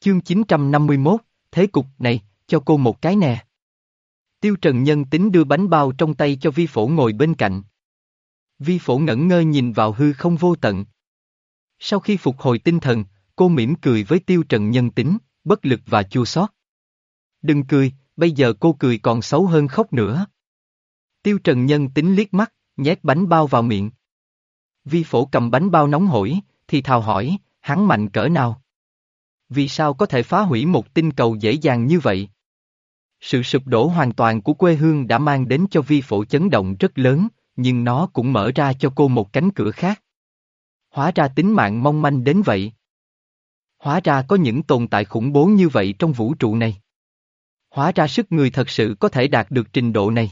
Chương 951, thế cục này, cho cô một cái nè. Tiêu Trần Nhân tính đưa bánh bao trong tay cho vi phổ ngồi bên cạnh. Vi phổ ngẩn ngơ nhìn vào hư không vô tận. Sau khi phục hồi tinh thần, cô mỉm cười với Tiêu Trần Nhân tính, bất lực và chua xót. Đừng cười, bây giờ cô cười còn xấu hơn khóc nữa. Tiêu Trần Nhân tính liếc mắt, nhét bánh bao vào miệng. Vi phổ cầm bánh bao nóng hổi, thì thào hỏi, hắn mạnh cỡ nào? Vì sao có thể phá hủy một tinh cầu dễ dàng như vậy? Sự sụp đổ hoàn toàn của quê hương đã mang đến cho vi phổ chấn động rất lớn, nhưng nó cũng mở ra cho cô một cánh cửa khác. Hóa ra tính mạng mong manh đến vậy. Hóa ra có những tồn tại khủng bố như vậy trong vũ trụ này. Hóa ra sức người thật sự có thể đạt được trình độ này.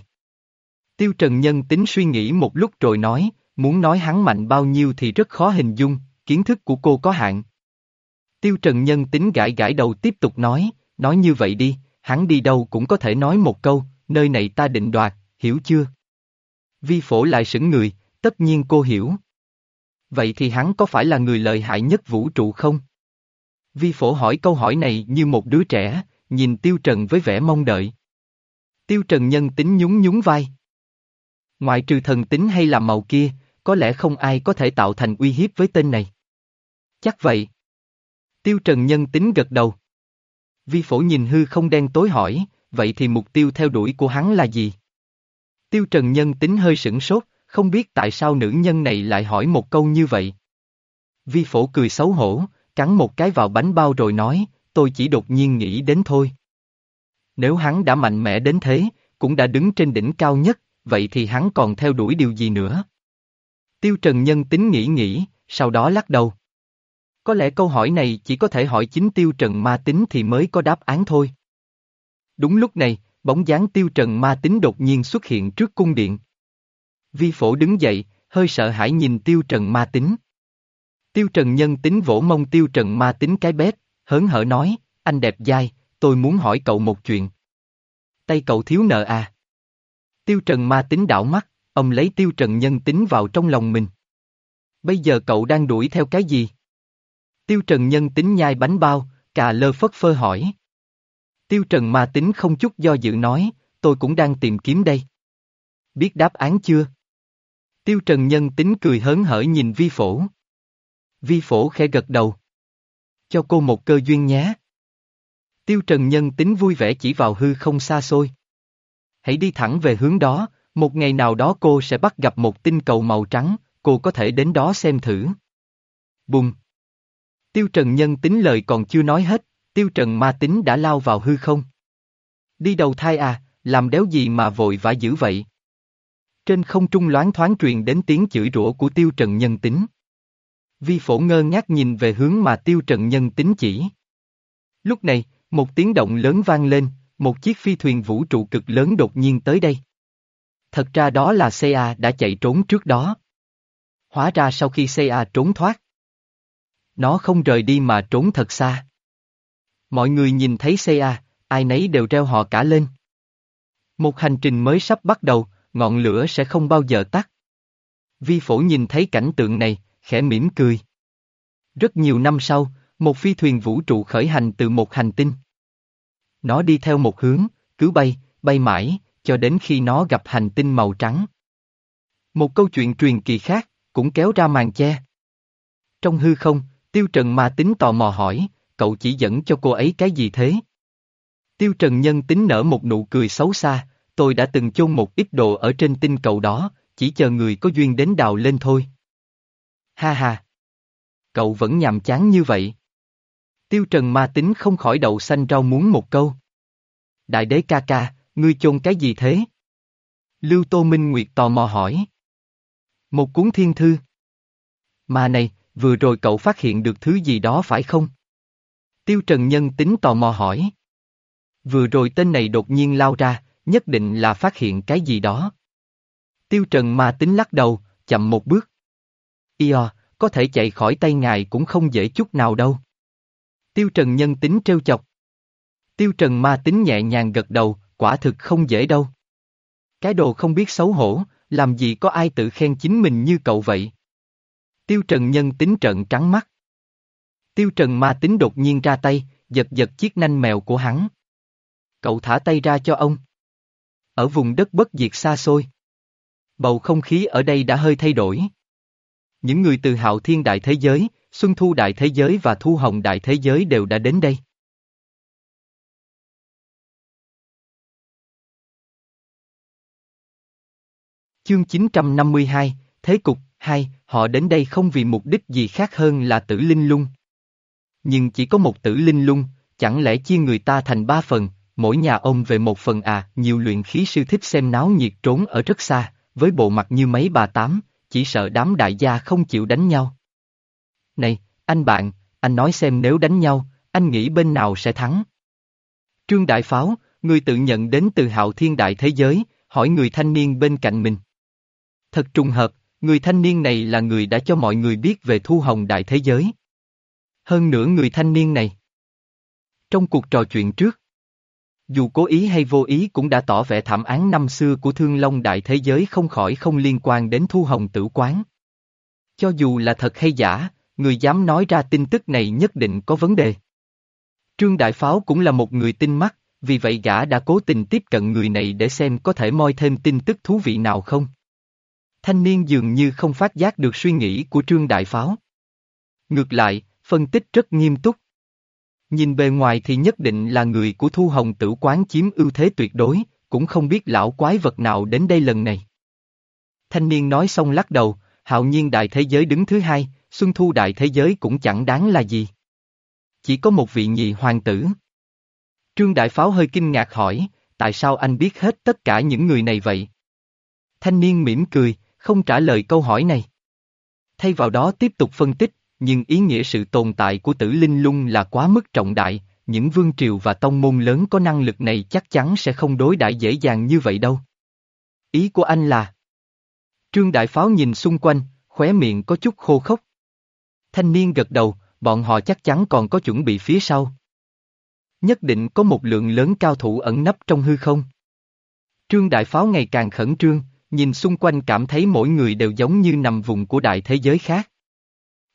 Tiêu Trần Nhân tính suy nghĩ một lúc rồi nói, muốn nói hắn mạnh bao nhiêu thì rất khó hình dung, kiến thức của cô có hạn. Tiêu Trần Nhân tính gãi gãi đầu tiếp tục nói, nói như vậy đi, hắn đi đâu cũng có thể nói một câu, nơi này ta định đoạt, hiểu chưa? Vi phổ lại sững người, tất nhiên cô hiểu. Vậy thì hắn có phải là người lợi hại nhất vũ trụ không? Vi phổ hỏi câu hỏi này như một đứa trẻ, nhìn Tiêu Trần với vẻ mong đợi. Tiêu Trần nhân tính nhún nhún vai. Ngoại trừ thần tính hay là màu kia, có lẽ không ai có thể tạo thành uy hiếp với tên này. Chắc vậy. Tiêu Trần nhân tính gật đầu. Vi phổ nhìn hư không đen tối hỏi, vậy thì mục tiêu theo đuổi của hắn là gì? Tiêu Trần nhân tính hơi sửng sốt, không biết tại sao nữ nhân này lại hỏi một câu như vậy. Vi phổ cười xấu hổ, cắn một cái vào bánh bao rồi nói, tôi chỉ đột nhiên nghĩ đến thôi. Nếu hắn đã mạnh mẽ đến thế, cũng đã đứng trên đỉnh cao nhất, vậy thì hắn còn theo đuổi điều gì nữa? Tiêu Trần Nhân tính nghĩ nghĩ, sau đó lắc đầu. Có lẽ câu hỏi này chỉ có thể hỏi chính Tiêu Trần Ma Tính thì mới có đáp án thôi. Đúng lúc này, bóng dáng Tiêu Trần Ma Tính đột nhiên xuất hiện trước cung điện. Vi phổ đứng dậy, hơi sợ hãi nhìn Tiêu Trần Ma Tính. Tiêu Trần Nhân tính vỗ mông Tiêu Trần Ma Tính cái bét, hớn hở nói, anh đẹp dai, tôi muốn hỏi cậu một chuyện. Tay cậu thiếu nợ à? Tiêu Trần Ma Tính đảo mắt, ông lấy Tiêu Trần Nhân tính vào trong lòng mình. Bây giờ cậu đang đuổi theo cái gì? Tiêu Trần Nhân tính nhai bánh bao, cà lơ phất phơ hỏi. Tiêu Trần mà Tính không chút do dự nói, tôi cũng đang tìm kiếm đây. Biết đáp án chưa? Tiêu Trần Nhân tính cười hớn hở nhìn vi phổ. Vi phổ khẽ gật đầu. Cho cô một cơ duyên nhé. Tiêu Trần Nhân tính vui vẻ chỉ vào hư không xa xôi. Hãy đi thẳng về hướng đó, một ngày nào đó cô sẽ bắt gặp một tinh cầu màu trắng, cô có thể đến đó xem thử. Bùng! Tiêu Trần Nhân tính lời còn chưa nói hết, Tiêu Trần ma tính đã lao vào hư không. Đi đầu thai à, làm đéo gì mà vội vã dữ vậy? Trên không trung loáng thoáng truyền đến tiếng chửi rủa của Tiêu Trần Nhân tính. Vi phổ ngơ ngác nhìn về hướng mà Tiêu Trần Nhân tính chỉ. Lúc này, một tiếng động lớn vang lên, một chiếc phi thuyền vũ trụ cực lớn đột nhiên tới đây. Thật ra đó là CA đã chạy trốn trước đó. Hóa ra sau khi CA trốn thoát, nó không rời đi mà trốn thật xa. Mọi người nhìn thấy CA, ai nấy đều reo họ cả lên. Một hành trình mới sắp bắt đầu, ngọn lửa sẽ không bao giờ tắt. Vi phổ nhìn thấy cảnh tượng này, khẽ mỉm cười. Rất nhiều năm sau, một phi thuyền vũ trụ khởi hành từ một hành tinh. Nó đi theo một hướng, cứ bay, bay mãi, cho đến khi nó gặp hành tinh màu trắng. Một câu chuyện truyền kỳ khác, cũng kéo ra màn che. Trong hư không, Tiêu Trần ma tính tò mò hỏi, cậu chỉ dẫn cho cô ấy cái gì thế? Tiêu Trần nhân tính nở một nụ cười xấu xa, tôi đã từng chôn một ít đồ ở trên tinh cầu đó, chỉ chờ người có duyên đến đào lên thôi. Ha ha! Cậu vẫn nhàm chán như vậy. Tiêu Trần ma tính không khỏi đậu xanh rau muốn một câu. Đại đế ca ca, ngươi chôn cái gì thế? Lưu Tô Minh Nguyệt tò mò hỏi. Một cuốn thiên thư. Mà này, vừa rồi cậu phát hiện được thứ gì đó phải không? Tiêu Trần Nhân tính tò mò hỏi. Vừa rồi tên này đột nhiên lao ra, nhất định là phát hiện cái gì đó. Tiêu Trần mà tính lắc đầu, chậm một bước. Io, có thể chạy khỏi tay ngài cũng không dễ chút nào đâu. Tiêu Trần nhân tính trêu chọc. Tiêu Trần ma tính nhẹ nhàng gật đầu, quả thực không dễ đâu. Cái đồ không biết xấu hổ, làm gì có ai tự khen chính mình như cậu vậy. Tiêu Trần nhân tính trận trắng mắt. Tiêu Trần ma tính đột nhiên ra tay, giật giật chiếc nanh mèo của hắn. Cậu thả tay ra cho ông. Ở vùng đất bất diệt xa xôi. Bầu không khí ở đây đã hơi thay đổi. Những người từ hạo thiên đại thế giới, xuân thu đại thế giới và thu hồng đại thế giới đều đã đến đây. Chương 952, Thế cục, 2, họ đến đây không vì mục đích gì khác hơn là tử linh lung. Nhưng chỉ có một tử linh lung, chẳng lẽ chia người ta thành ba phần, mỗi nhà ông về một phần à, nhiều luyện khí sư thích xem náo nhiệt trốn ở rất xa, với bộ mặt như mấy bà tám, chỉ sợ đám đại gia không chịu đánh nhau. Này, anh bạn, anh nói xem nếu đánh nhau, anh nghĩ bên nào sẽ thắng? Trương Đại Pháo, người tự nhận đến từ hạo thiên đại thế giới, hỏi người thanh niên bên cạnh mình. Thật trùng hợp, người thanh niên này là người đã cho mọi người biết về thu hồng đại thế giới. Hơn nữa người thanh niên này. Trong cuộc trò chuyện trước, dù cố ý hay vô ý cũng đã tỏ vẻ thảm án năm xưa của thương long đại thế giới không khỏi không liên quan đến thu hồng tử quán. Cho dù là thật hay giả, người dám nói ra tin tức này nhất định có vấn đề. Trương Đại Pháo cũng là một người tinh mắt, vì vậy gã đã cố tình tiếp cận người này để xem có thể moi thêm tin tức thú vị nào không. Thanh niên dường như không phát giác được suy nghĩ của Trương Đại Pháo. Ngược lại, phân tích rất nghiêm túc. Nhìn bề ngoài thì nhất định là người của Thu Hồng tử quán chiếm ưu thế tuyệt đối, cũng không biết lão quái vật nào đến đây lần này. Thanh niên nói xong lắc đầu, hạo nhiên đại thế giới đứng thứ hai, xuân thu đại thế giới cũng chẳng đáng là gì. Chỉ có một vị nhị hoàng tử. Trương Đại Pháo hơi kinh ngạc hỏi, tại sao anh biết hết tất cả những người này vậy? Thanh niên mỉm cười, không trả lời câu hỏi này. Thay vào đó tiếp tục phân tích, nhưng ý nghĩa sự tồn tại của tử linh lung là quá mức trọng đại, những vương triều và tông môn lớn có năng lực này chắc chắn sẽ không đối đãi dễ dàng như vậy đâu. Ý của anh là... Trương Đại Pháo nhìn xung quanh, khóe miệng có chút khô khốc. Thanh niên gật đầu, bọn họ chắc chắn còn có chuẩn bị phía sau. Nhất định có một lượng lớn cao thủ ẩn nấp trong hư không. Trương Đại Pháo ngày càng khẩn trương, nhìn xung quanh cảm thấy mỗi người đều giống như nằm vùng của đại thế giới khác.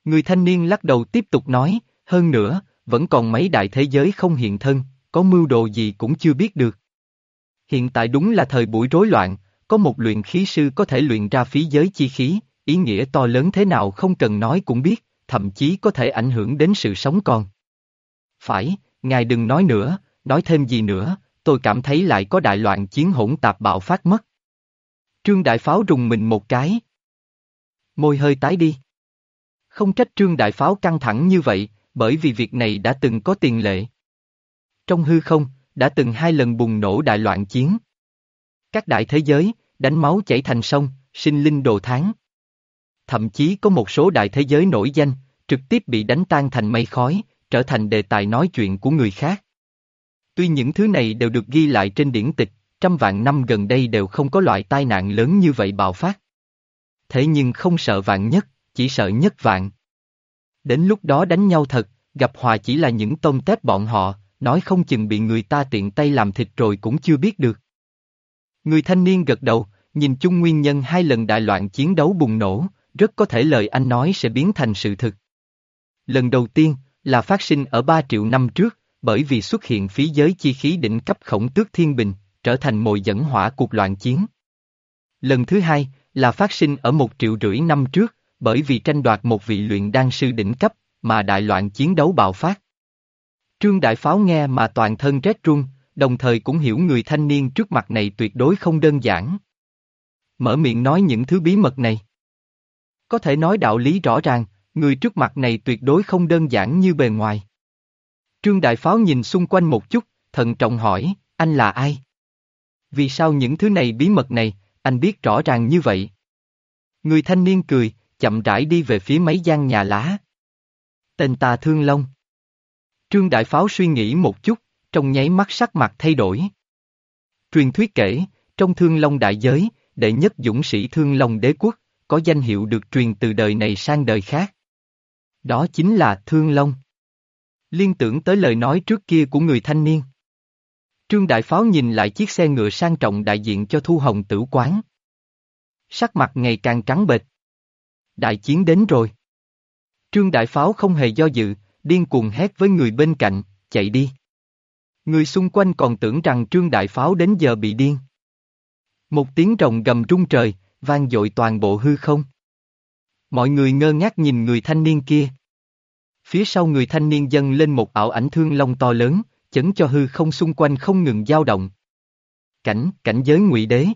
Người thanh niên lắc đầu tiếp tục nói, hơn nữa, vẫn còn mấy đại thế giới không hiện thân, có mưu đồ gì cũng chưa biết được. Hiện tại đúng là thời buổi rối loạn, có một luyện khí sư có thể luyện ra phí giới chi khí, ý nghĩa to lớn thế nào không cần nói cũng biết, thậm chí có thể ảnh hưởng đến sự sống còn. Phải, ngài đừng nói nữa, nói thêm gì nữa, tôi cảm thấy lại có đại loạn chiến hỗn tạp bạo phát mất. Trương Đại Pháo rùng mình một cái. Môi hơi tái đi. Không trách Trương Đại Pháo căng thẳng như vậy, bởi vì việc này đã từng có tiền lệ. Trong hư không, đã từng hai lần bùng nổ đại loạn chiến. Các đại thế giới, đánh máu chảy thành sông, sinh linh đồ tháng. Thậm chí có một số đại thế giới nổi danh, trực tiếp bị đánh tan thành mây khói, trở thành đề tài nói chuyện của người khác. Tuy những thứ này đều được ghi lại trên điển tịch, trăm vạn năm gần đây đều không có loại tai nạn lớn như vậy bạo phát. Thế nhưng không sợ vạn nhất, chỉ sợ nhất vạn. Đến lúc đó đánh nhau thật, gặp hòa chỉ là những tôm tép bọn họ, nói không chừng bị người ta tiện tay làm thịt rồi cũng chưa biết được. Người thanh niên gật đầu, nhìn chung nguyên nhân hai lần đại loạn chiến đấu bùng nổ, rất có thể lời anh nói sẽ biến thành sự thực. Lần đầu tiên, là phát sinh ở 3 triệu năm trước, bởi vì xuất hiện phí giới chi khí đỉnh cấp khổng tước thiên bình, trở thành mồi dẫn hỏa cuộc loạn chiến. Lần thứ hai, là phát sinh ở một triệu rưỡi năm trước, bởi vì tranh đoạt một vị luyện đan sư đỉnh cấp, mà đại loạn chiến đấu bạo phát. Trương Đại Pháo nghe mà toàn thân rét run, đồng thời cũng hiểu người thanh niên trước mặt này tuyệt đối không đơn giản. Mở miệng nói những thứ bí mật này. Có thể nói đạo lý rõ ràng, người trước mặt này tuyệt đối không đơn giản như bề ngoài. Trương Đại Pháo nhìn xung quanh một chút, thận trọng hỏi, anh là ai? Vì sao những thứ này bí mật này, anh biết rõ ràng như vậy? Người thanh niên cười, chậm rãi đi về phía mấy gian nhà lá. Tên ta Thương Long. Trương Đại Pháo suy nghĩ một chút, trong nháy mắt sắc mặt thay đổi. Truyền thuyết kể, trong Thương Long đại giới, đệ nhất dũng sĩ Thương Long đế quốc, có danh hiệu được truyền từ đời này sang đời khác. Đó chính là Thương Long. Liên tưởng tới lời nói trước kia của người thanh niên. Trương Đại Pháo nhìn lại chiếc xe ngựa sang trọng đại diện cho Thu Hồng tử quán. Sắc mặt ngày càng trắng bệch. Đại chiến đến rồi. Trương Đại Pháo không hề do dự, điên cuồng hét với người bên cạnh, chạy đi. Người xung quanh còn tưởng rằng Trương Đại Pháo đến giờ bị điên. Một tiếng rồng gầm trung trời, vang dội toàn bộ hư không. Mọi người ngơ ngác nhìn người thanh niên kia. Phía sau người thanh niên dâng lên một ảo ảnh thương long to lớn, chấn cho hư không xung quanh không ngừng dao động. Cảnh, cảnh giới ngụy đế.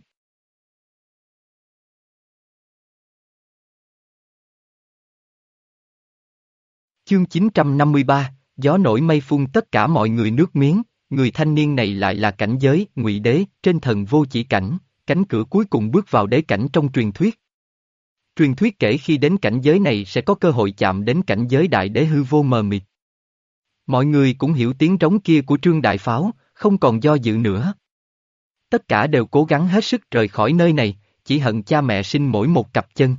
Chương 953, gió nổi mây phun tất cả mọi người nước miếng, người thanh niên này lại là cảnh giới, ngụy đế, trên thần vô chỉ cảnh, cánh cửa cuối cùng bước vào đế cảnh trong truyền thuyết. Truyền thuyết kể khi đến cảnh giới này sẽ có cơ hội chạm đến cảnh giới đại đế hư vô mờ mịt. Mọi người cũng hiểu tiếng trống kia của Trương Đại Pháo, không còn do dự nữa. Tất cả đều cố gắng hết sức rời khỏi nơi này, chỉ hận cha mẹ sinh mỗi một cặp chân.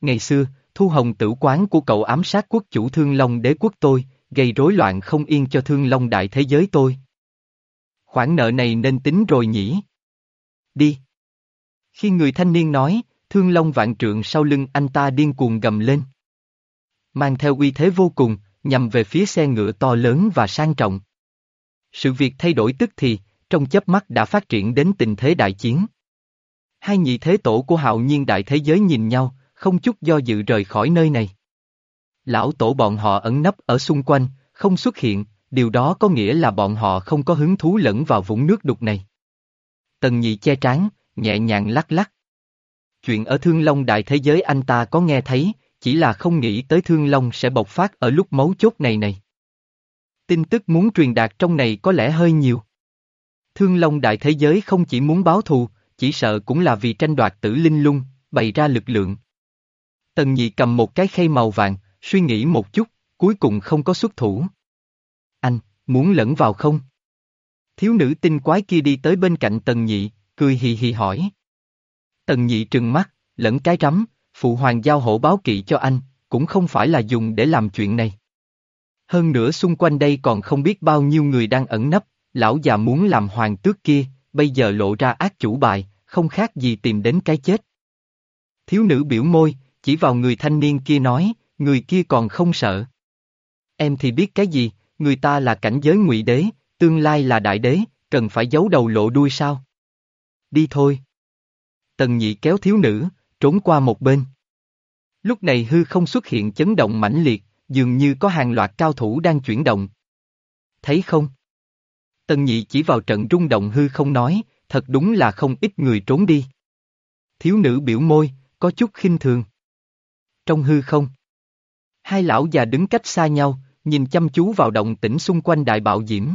Ngày xưa, thu hồng tử quán của cậu ám sát quốc chủ Thương Long đế quốc tôi, gây rối loạn không yên cho Thương Long đại thế giới tôi. Khoản nợ này nên tính rồi nhỉ? Đi. Khi người thanh niên nói, Thương Long vạn trượng sau lưng anh ta điên cuồng gầm lên. Mang theo uy thế vô cùng, nhằm về phía xe ngựa to lớn và sang trọng. Sự việc thay đổi tức thì, trong chớp mắt đã phát triển đến tình thế đại chiến. Hai nhị thế tổ của hạo nhiên đại thế giới nhìn nhau, không chút do dự rời khỏi nơi này. Lão tổ bọn họ ẩn nấp ở xung quanh, không xuất hiện, điều đó có nghĩa là bọn họ không có hứng thú lẫn vào vũng nước đục này. Tần nhị che trán, nhẹ nhàng lắc lắc. Chuyện ở Thương Long đại thế giới anh ta có nghe thấy, chỉ là không nghĩ tới Thương Long sẽ bộc phát ở lúc mấu chốt này này. Tin tức muốn truyền đạt trong này có lẽ hơi nhiều. Thương Long đại thế giới không chỉ muốn báo thù, chỉ sợ cũng là vì tranh đoạt tử linh lung, bày ra lực lượng. Tần nhị cầm một cái khay màu vàng, suy nghĩ một chút, cuối cùng không có xuất thủ. Anh, muốn lẫn vào không? Thiếu nữ tinh quái kia đi tới bên cạnh tần nhị, cười hì hì hỏi. Tần nhị trừng mắt, lẫn cái rắm, phụ hoàng giao hổ báo kỵ cho anh, cũng không phải là dùng để làm chuyện này. Hơn nữa xung quanh đây còn không biết bao nhiêu người đang ẩn nấp, lão già muốn làm hoàng tước kia, bây giờ lộ ra ác chủ bài, không khác gì tìm đến cái chết. Thiếu nữ biểu môi, chỉ vào người thanh niên kia nói, người kia còn không sợ. Em thì biết cái gì, người ta là cảnh giới ngụy đế, tương lai là đại đế, cần phải giấu đầu lộ đuôi sao? Đi thôi. Tần nhị kéo thiếu nữ, trốn qua một bên. Lúc này hư không xuất hiện chấn động mãnh liệt, dường như có hàng loạt cao thủ đang chuyển động. Thấy không? Tần nhị chỉ vào trận rung động hư không nói, thật đúng là không ít người trốn đi. Thiếu nữ biểu môi, có chút khinh thường. Trong hư không, hai lão già đứng cách xa nhau, nhìn chăm chú vào động tĩnh xung quanh đại bạo diễm.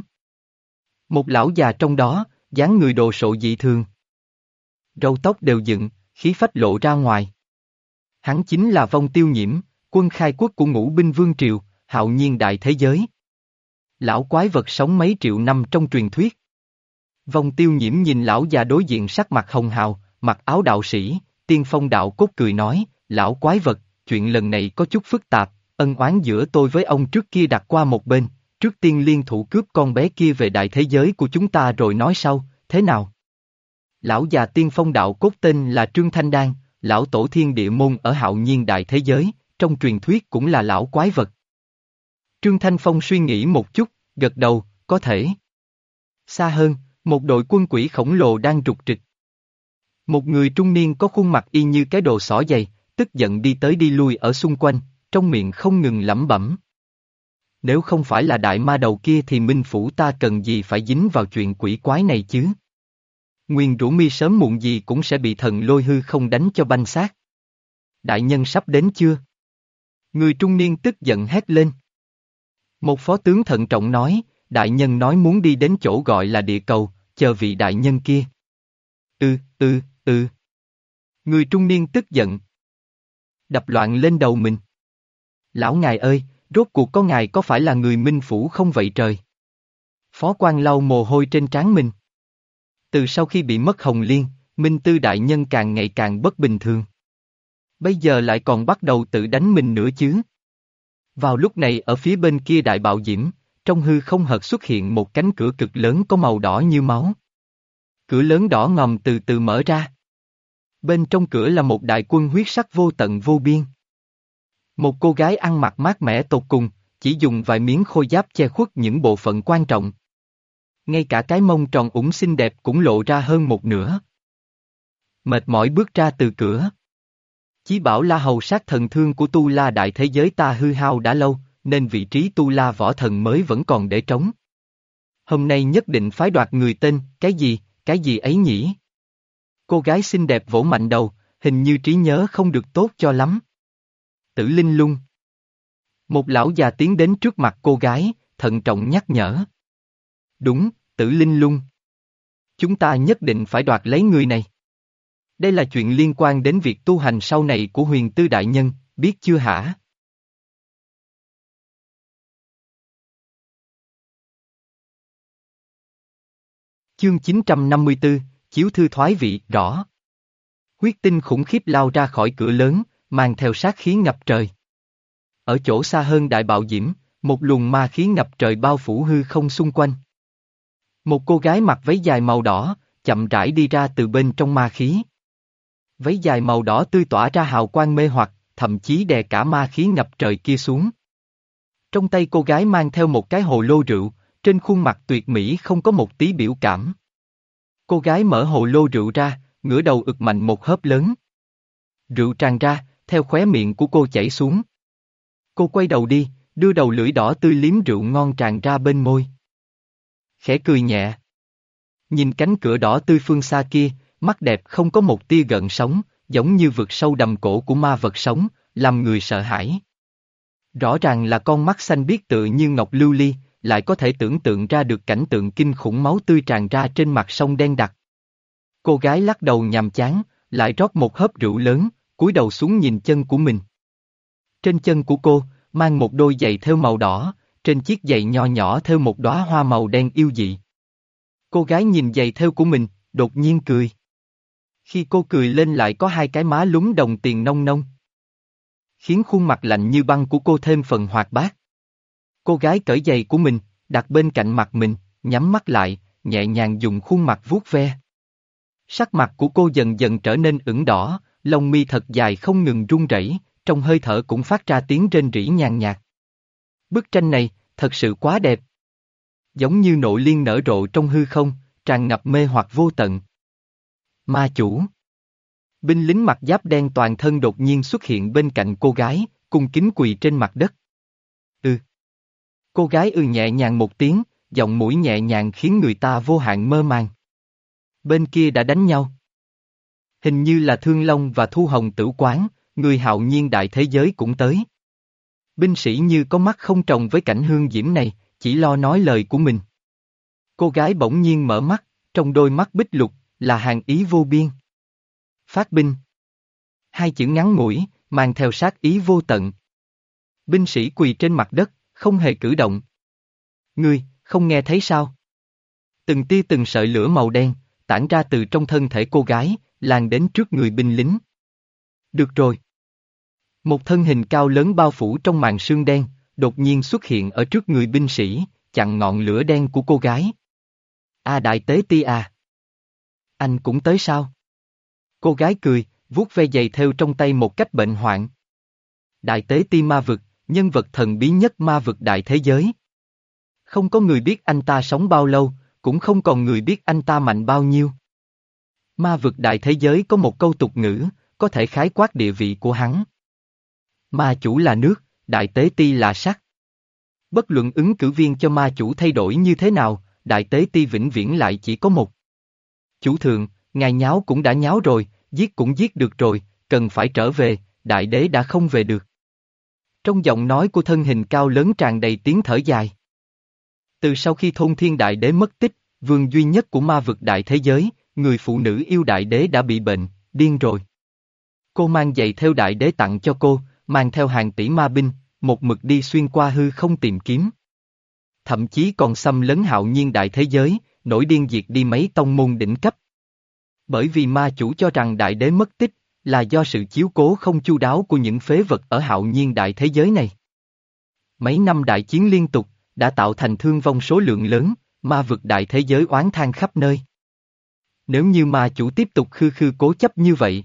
Một lão già trong đó, dáng người đồ sộ dị thường. Râu tóc đều dựng, khí phách lộ ra ngoài. Hắn chính là vong tiêu nhiễm, quân khai quốc của ngũ binh vương triều, hạo nhiên đại thế giới. Lão quái vật sống mấy triệu năm trong truyền thuyết. Vong tiêu nhiễm nhìn lão già đối diện sắc mặt hồng hào, mặc áo đạo sĩ, tiên phong đạo cốt cười nói, lão quái vật, chuyện lần này có chút phức tạp, ân oán giữa tôi với ông trước kia đặt qua một bên, trước tiên liên thủ cướp con bé kia về đại thế giới của chúng ta rồi nói sau, thế nào? Lão già tiên phong đạo cốt tên là Trương Thanh Đan, lão tổ thiên địa môn ở hạo nhiên đại thế giới, trong truyền thuyết cũng là lão quái vật. Trương Thanh Phong suy nghĩ một chút, gật đầu, có thể. Xa hơn, một đội quân quỷ khổng lồ đang trục trịch. Một người trung niên có khuôn mặt y như cái đồ xỏ dày, tức giận đi tới đi lui ở xung quanh, trong miệng không ngừng lẩm bẩm. Nếu không phải là đại ma đầu kia thì minh phủ ta cần gì phải dính vào chuyện quỷ quái này chứ? Nguyên rũ mi sớm muộn gì cũng sẽ bị thần lôi hư không đánh cho banh xác. Đại nhân sắp đến chưa? Người trung niên tức giận hét lên. Một phó tướng thận trọng nói, đại nhân nói muốn đi đến chỗ gọi là địa cầu, chờ vị đại nhân kia. Ừ, ừ, ừ. Người trung niên tức giận. Đập loạn lên đầu mình. Lão ngài ơi, rốt cuộc có ngài có phải là người minh phủ không vậy trời? Phó quan lau mồ hôi trên trán mình. Từ sau khi bị mất hồng liên, Minh Tư Đại Nhân càng ngày càng bất bình thường. Bây giờ lại còn bắt đầu tự đánh mình nữa chứ. Vào lúc này ở phía bên kia đại bạo diễm, trong hư không hợt xuất hiện một cánh cửa cực lớn có màu đỏ như máu. Cửa lớn đỏ ngòm từ từ mở ra. Bên trong cửa là một đại quân huyết sắc vô tận vô biên. Một cô gái ăn mặc mát mẻ tột cùng, chỉ dùng vài miếng khôi giáp che khuất những bộ phận quan trọng. Ngay cả cái mông tròn ủng xinh đẹp cũng lộ ra hơn một nửa. Mệt mỏi bước ra từ cửa. Chí bảo la hầu sát thần thương của tu la đại thế giới ta hư hao đã lâu, nên vị trí tu la võ thần mới vẫn còn để trống. Hôm nay nhất định phái đoạt người tên, cái gì, cái gì ấy nhỉ? Cô gái xinh đẹp vỗ mạnh đầu, hình như trí nhớ không được tốt cho lắm. Tử Linh lung. Một lão già tiến đến trước mặt cô gái, thận trọng nhắc nhở. Đúng, tử Linh lung. Chúng ta nhất định phải đoạt lấy người này. Đây là chuyện liên quan đến việc tu hành sau này của huyền tư đại nhân, biết chưa hả? Chương 954, Chiếu thư thoái vị, rõ. Huyết tinh khủng khiếp lao ra khỏi cửa lớn, mang theo sát khí ngập trời. Ở chỗ xa hơn đại bạo diễm, một luồng ma khí ngập trời bao phủ hư không xung quanh. Một cô gái mặc váy dài màu đỏ, chậm rãi đi ra từ bên trong ma khí. Váy dài màu đỏ tươi tỏa ra hào quang mê hoặc, thậm chí đè cả ma khí ngập trời kia xuống. Trong tay cô gái mang theo một cái hồ lô rượu, trên khuôn mặt tuyệt mỹ không có một tí biểu cảm. Cô gái mở hồ lô rượu ra, ngửa đầu ực mạnh một hớp lớn. Rượu tràn ra, theo khóe miệng của cô chảy xuống. Cô quay đầu đi, đưa đầu lưỡi đỏ tươi liếm rượu ngon tràn ra bên môi. Khẽ cười nhẹ. Nhìn cánh cửa đỏ tươi phương xa kia, mắt đẹp không có một tia gợn sóng, giống như vực sâu đầm cổ của ma vật sống, làm người sợ hãi. Rõ ràng là con mắt xanh biết tự như ngọc lưu ly, lại có thể tưởng tượng ra được cảnh tượng kinh khủng máu tươi tràn ra trên mặt sông đen đặc. Cô gái lắc đầu nhàm chán, lại rót một hớp rượu lớn, cúi đầu xuống nhìn chân của mình. Trên chân của cô, mang một đôi giày theo màu đỏ, trên chiếc giày nho nhỏ theo một đóa hoa màu đen yêu dị. Cô gái nhìn giày theo của mình, đột nhiên cười. Khi cô cười lên lại có hai cái má lúng đồng tiền nông nông. Khiến khuôn mặt lạnh như băng của cô thêm phần hoạt bát. Cô gái cởi giày của mình, đặt bên cạnh mặt mình, nhắm mắt lại, nhẹ nhàng dùng khuôn mặt vuốt ve. Sắc mặt của cô dần dần trở nên ửng đỏ, lông mi thật dài không ngừng run rẩy, trong hơi thở cũng phát ra tiếng rên rỉ nhàn nhạt. Bức tranh này, thật sự quá đẹp. Giống như nội liên nở rộ trong hư không, tràn ngập mê hoặc vô tận. Ma chủ Binh lính mặc giáp đen toàn thân đột nhiên xuất hiện bên cạnh cô gái, cung kính quỳ trên mặt đất. Ừ. Cô gái ư nhẹ nhàng một tiếng, giọng mũi nhẹ nhàng khiến người ta vô hạn mơ màng. Bên kia đã đánh nhau. Hình như là Thương Long và Thu Hồng tử quán, người hạo nhiên đại thế giới cũng tới. Binh sĩ như có mắt không trồng với cảnh hương diễm này, chỉ lo nói lời của mình. Cô gái bỗng nhiên mở mắt, trong đôi mắt bích lục, là hàng ý vô biên. Phát binh. Hai chữ ngắn ngủi, mang theo sát ý vô tận. Binh sĩ quỳ trên mặt đất, không hề cử động. Ngươi, không nghe thấy sao? Từng tia từng sợi lửa màu đen, tản ra từ trong thân thể cô gái, lan đến trước người binh lính. Được rồi. Một thân hình cao lớn bao phủ trong màn sương đen, đột nhiên xuất hiện ở trước người binh sĩ, chặn ngọn lửa đen của cô gái. A đại tế ti à. Anh cũng tới sao? Cô gái cười, vuốt ve giày theo trong tay một cách bệnh hoạn. Đại tế ti ma vực, nhân vật thần bí nhất ma vực đại thế giới. Không có người biết anh ta sống bao lâu, cũng không còn người biết anh ta mạnh bao nhiêu. Ma vực đại thế giới có một câu tục ngữ, có thể khái quát địa vị của hắn. Ma chủ là nước, đại tế ti là sắt. Bất luận ứng cử viên cho ma chủ thay đổi như thế nào, đại tế ti vĩnh viễn lại chỉ có một. Chủ thượng, ngài nháo cũng đã nháo rồi, giết cũng giết được rồi, cần phải trở về, đại đế đã không về được. Trong giọng nói của thân hình cao lớn tràn đầy tiếng thở dài. Từ sau khi thôn thiên đại đế mất tích, vương duy nhất của ma vực đại thế giới, người phụ nữ yêu đại đế đã bị bệnh, điên rồi. Cô mang giày theo đại đế tặng cho cô, mang theo hàng tỷ ma binh, một mực đi xuyên qua hư không tìm kiếm. Thậm chí còn xâm lấn hạo nhiên đại thế giới, nổi điên diệt đi mấy tông môn đỉnh cấp. Bởi vì ma chủ cho rằng đại đế mất tích, là do sự chiếu cố không chu đáo của những phế vật ở hạo nhiên đại thế giới này. Mấy năm đại chiến liên tục, đã tạo thành thương vong số lượng lớn, ma vực đại thế giới oán than khắp nơi. Nếu như ma chủ tiếp tục khư khư cố chấp như vậy,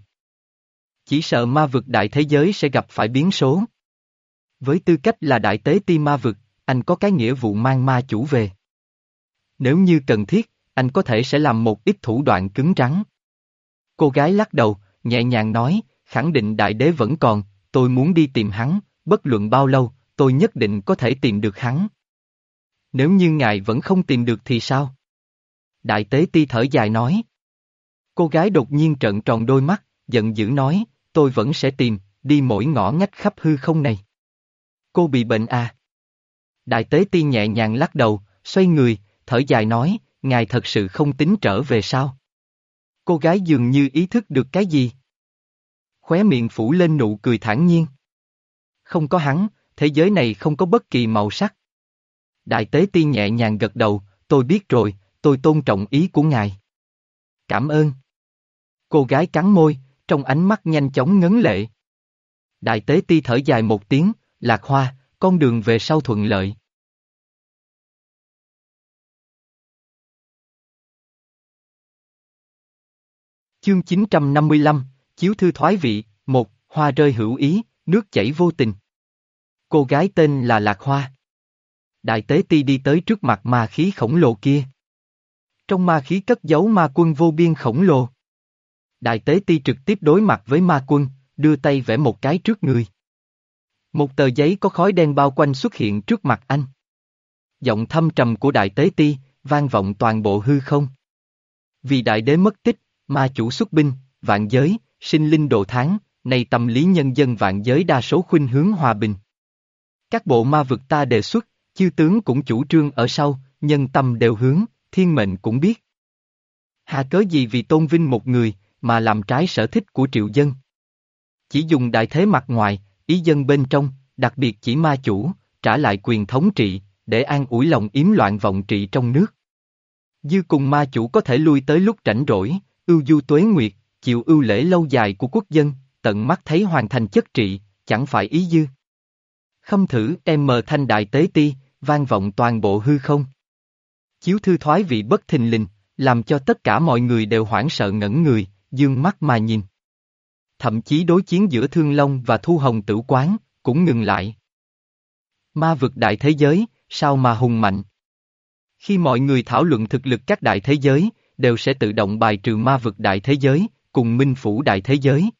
chỉ sợ ma vực đại thế giới sẽ gặp phải biến số. Với tư cách là đại tế ti ma vực, anh có cái nghĩa vụ mang ma chủ về. Nếu như cần thiết, anh có thể sẽ làm một ít thủ đoạn cứng rắn. Cô gái lắc đầu, nhẹ nhàng nói, khẳng định đại đế vẫn còn, tôi muốn đi tìm hắn, bất luận bao lâu, tôi nhất định có thể tìm được hắn. Nếu như ngài vẫn không tìm được thì sao? Đại tế ti thở dài nói. Cô gái đột nhiên trợn tròn đôi mắt, giận dữ nói, tôi vẫn sẽ tìm, đi mỗi ngõ ngách khắp hư không này. Cô bị bệnh à? Đại tế ti nhẹ nhàng lắc đầu, xoay người, thở dài nói, ngài thật sự không tính trở về sao? Cô gái dường như ý thức được cái gì? Khóe miệng phủ lên nụ cười thản nhiên. Không có hắn, thế giới này không có bất kỳ màu sắc. Đại tế ti nhẹ nhàng gật đầu, tôi biết rồi, tôi tôn trọng ý của ngài. Cảm ơn. Cô gái cắn môi, trong ánh mắt nhanh chóng ngấn lệ. Đại tế ti thở dài một tiếng, lạc hoa, con đường về sau thuận lợi. Chương 955, Chiếu thư thoái vị, một, hoa rơi hữu ý, nước chảy vô tình. Cô gái tên là Lạc Hoa. Đại tế ti đi tới trước mặt ma khí khổng lồ kia. Trong ma khí cất giấu ma quân vô biên khổng lồ. Đại tế ti trực tiếp đối mặt với ma quân, đưa tay vẽ một cái trước người. Một tờ giấy có khói đen bao quanh xuất hiện trước mặt anh. Giọng thâm trầm của đại tế ti, vang vọng toàn bộ hư không. Vì đại đế mất tích, ma chủ xuất binh, vạn giới, sinh linh đồ tháng, này tâm lý nhân dân vạn giới đa số khuynh hướng hòa bình. Các bộ ma vực ta đề xuất, chư tướng cũng chủ trương ở sau, nhân tâm đều hướng, thiên mệnh cũng biết. Hà cớ gì vì tôn vinh một người, mà làm trái sở thích của triệu dân. Chỉ dùng đại thế mặt ngoài, ý dân bên trong, đặc biệt chỉ ma chủ, trả lại quyền thống trị, để an ủi lòng yếm loạn vọng trị trong nước. Dư cùng ma chủ có thể lui tới lúc rảnh rỗi, ưu du tuế nguyệt, chịu ưu lễ lâu dài của quốc dân, tận mắt thấy hoàn thành chất trị, chẳng phải ý dư. Khâm thử em mờ thanh đại tế ti, vang vọng toàn bộ hư không. Chiếu thư thoái vị bất thình lình, làm cho tất cả mọi người đều hoảng sợ ngẩn người, dương mắt mà nhìn. Thậm chí đối chiến giữa Thương Long và Thu Hồng tử quán, cũng ngừng lại. Ma vực đại thế giới, sao mà hùng mạnh? Khi mọi người thảo luận thực lực các đại thế giới, đều sẽ tự động bài trừ ma vực đại thế giới, cùng minh phủ đại thế giới.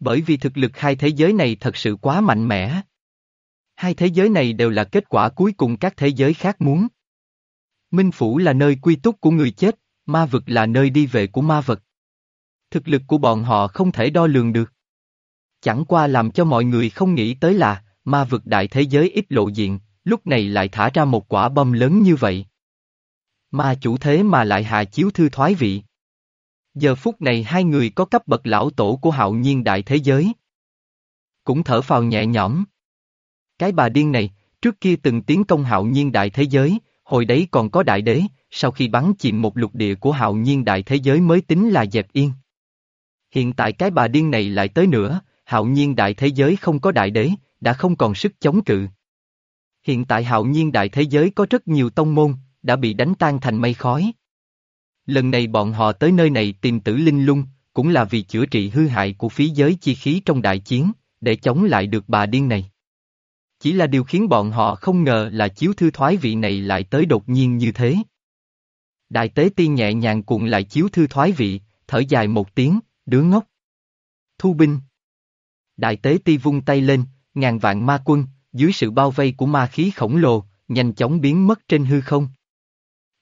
Bởi vì thực lực hai thế giới này thật sự quá mạnh mẽ. Hai thế giới này đều là kết quả cuối cùng các thế giới khác muốn. Minh phủ là nơi quy túc của người chết, ma vực là nơi đi về của ma vật. Thực lực của bọn họ không thể đo lường được. Chẳng qua làm cho mọi người không nghĩ tới là, ma vực đại thế giới ít lộ diện, lúc này lại thả ra một quả bom lớn như vậy. Ma chủ thế mà lại hạ chiếu thư thoái vị. Giờ phút này hai người có cấp bậc lão tổ của hạo nhiên đại thế giới. Cũng thở phào nhẹ nhõm. Cái bà điên này, trước kia từng tiến công hạo nhiên đại thế giới, hồi đấy còn có đại đế, sau khi bắn chìm một lục địa của hạo nhiên đại thế giới mới tính là dẹp yên. Hiện tại cái bà điên này lại tới nữa, hạo nhiên đại thế giới không có đại đế, đã không còn sức chống cự. Hiện tại hạo nhiên đại thế giới có rất nhiều tông môn, đã bị đánh tan thành mây khói. Lần này bọn họ tới nơi này tìm tử linh lung, cũng là vì chữa trị hư hại của phí giới chi khí trong đại chiến, để chống lại được bà điên này. Chỉ là điều khiến bọn họ không ngờ là chiếu thư thoái vị này lại tới đột nhiên như thế. Đại tế tiên nhẹ nhàng cuộn lại chiếu thư thoái vị, thở dài một tiếng, đứa ngốc. Thu binh. Đại tế ti vung tay lên, ngàn vạn ma quân, dưới sự bao vây của ma khí khổng lồ, nhanh chóng biến mất trên hư không.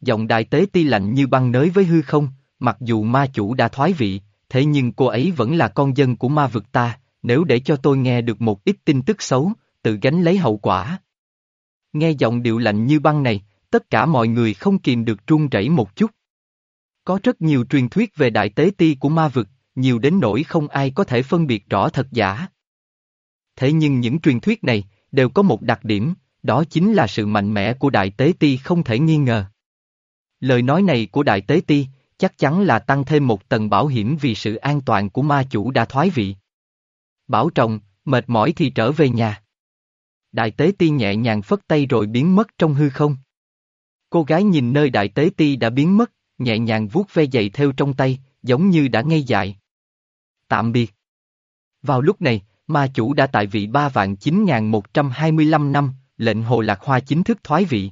Giọng đại tế ti lạnh như băng nới với hư không, mặc dù ma chủ đã thoái vị, thế nhưng cô ấy vẫn là con dân của ma vực ta, nếu để cho tôi nghe được một ít tin tức xấu, tự gánh lấy hậu quả. Nghe giọng điệu lạnh như băng này, tất cả mọi người không kìm được run rẩy một chút. Có rất nhiều truyền thuyết về đại tế ti của ma vực, nhiều đến nỗi không ai có thể phân biệt rõ thật giả. Thế nhưng những truyền thuyết này, đều có một đặc điểm, đó chính là sự mạnh mẽ của đại tế ti không thể nghi ngờ. Lời nói này của Đại Tế Ti, chắc chắn là tăng thêm một tầng bảo hiểm vì sự an toàn của ma chủ đã thoái vị. Bảo trọng, mệt mỏi thì trở về nhà. Đại Tế Ti nhẹ nhàng phất tay rồi biến mất trong hư không. Cô gái nhìn nơi Đại Tế Ti đã biến mất, nhẹ nhàng vuốt ve giày theo trong tay, giống như đã ngây dại. Tạm biệt. Vào lúc này, ma chủ đã tại vị ba vạn 9.125 năm, lệnh Hồ Lạc Hoa chính thức thoái vị.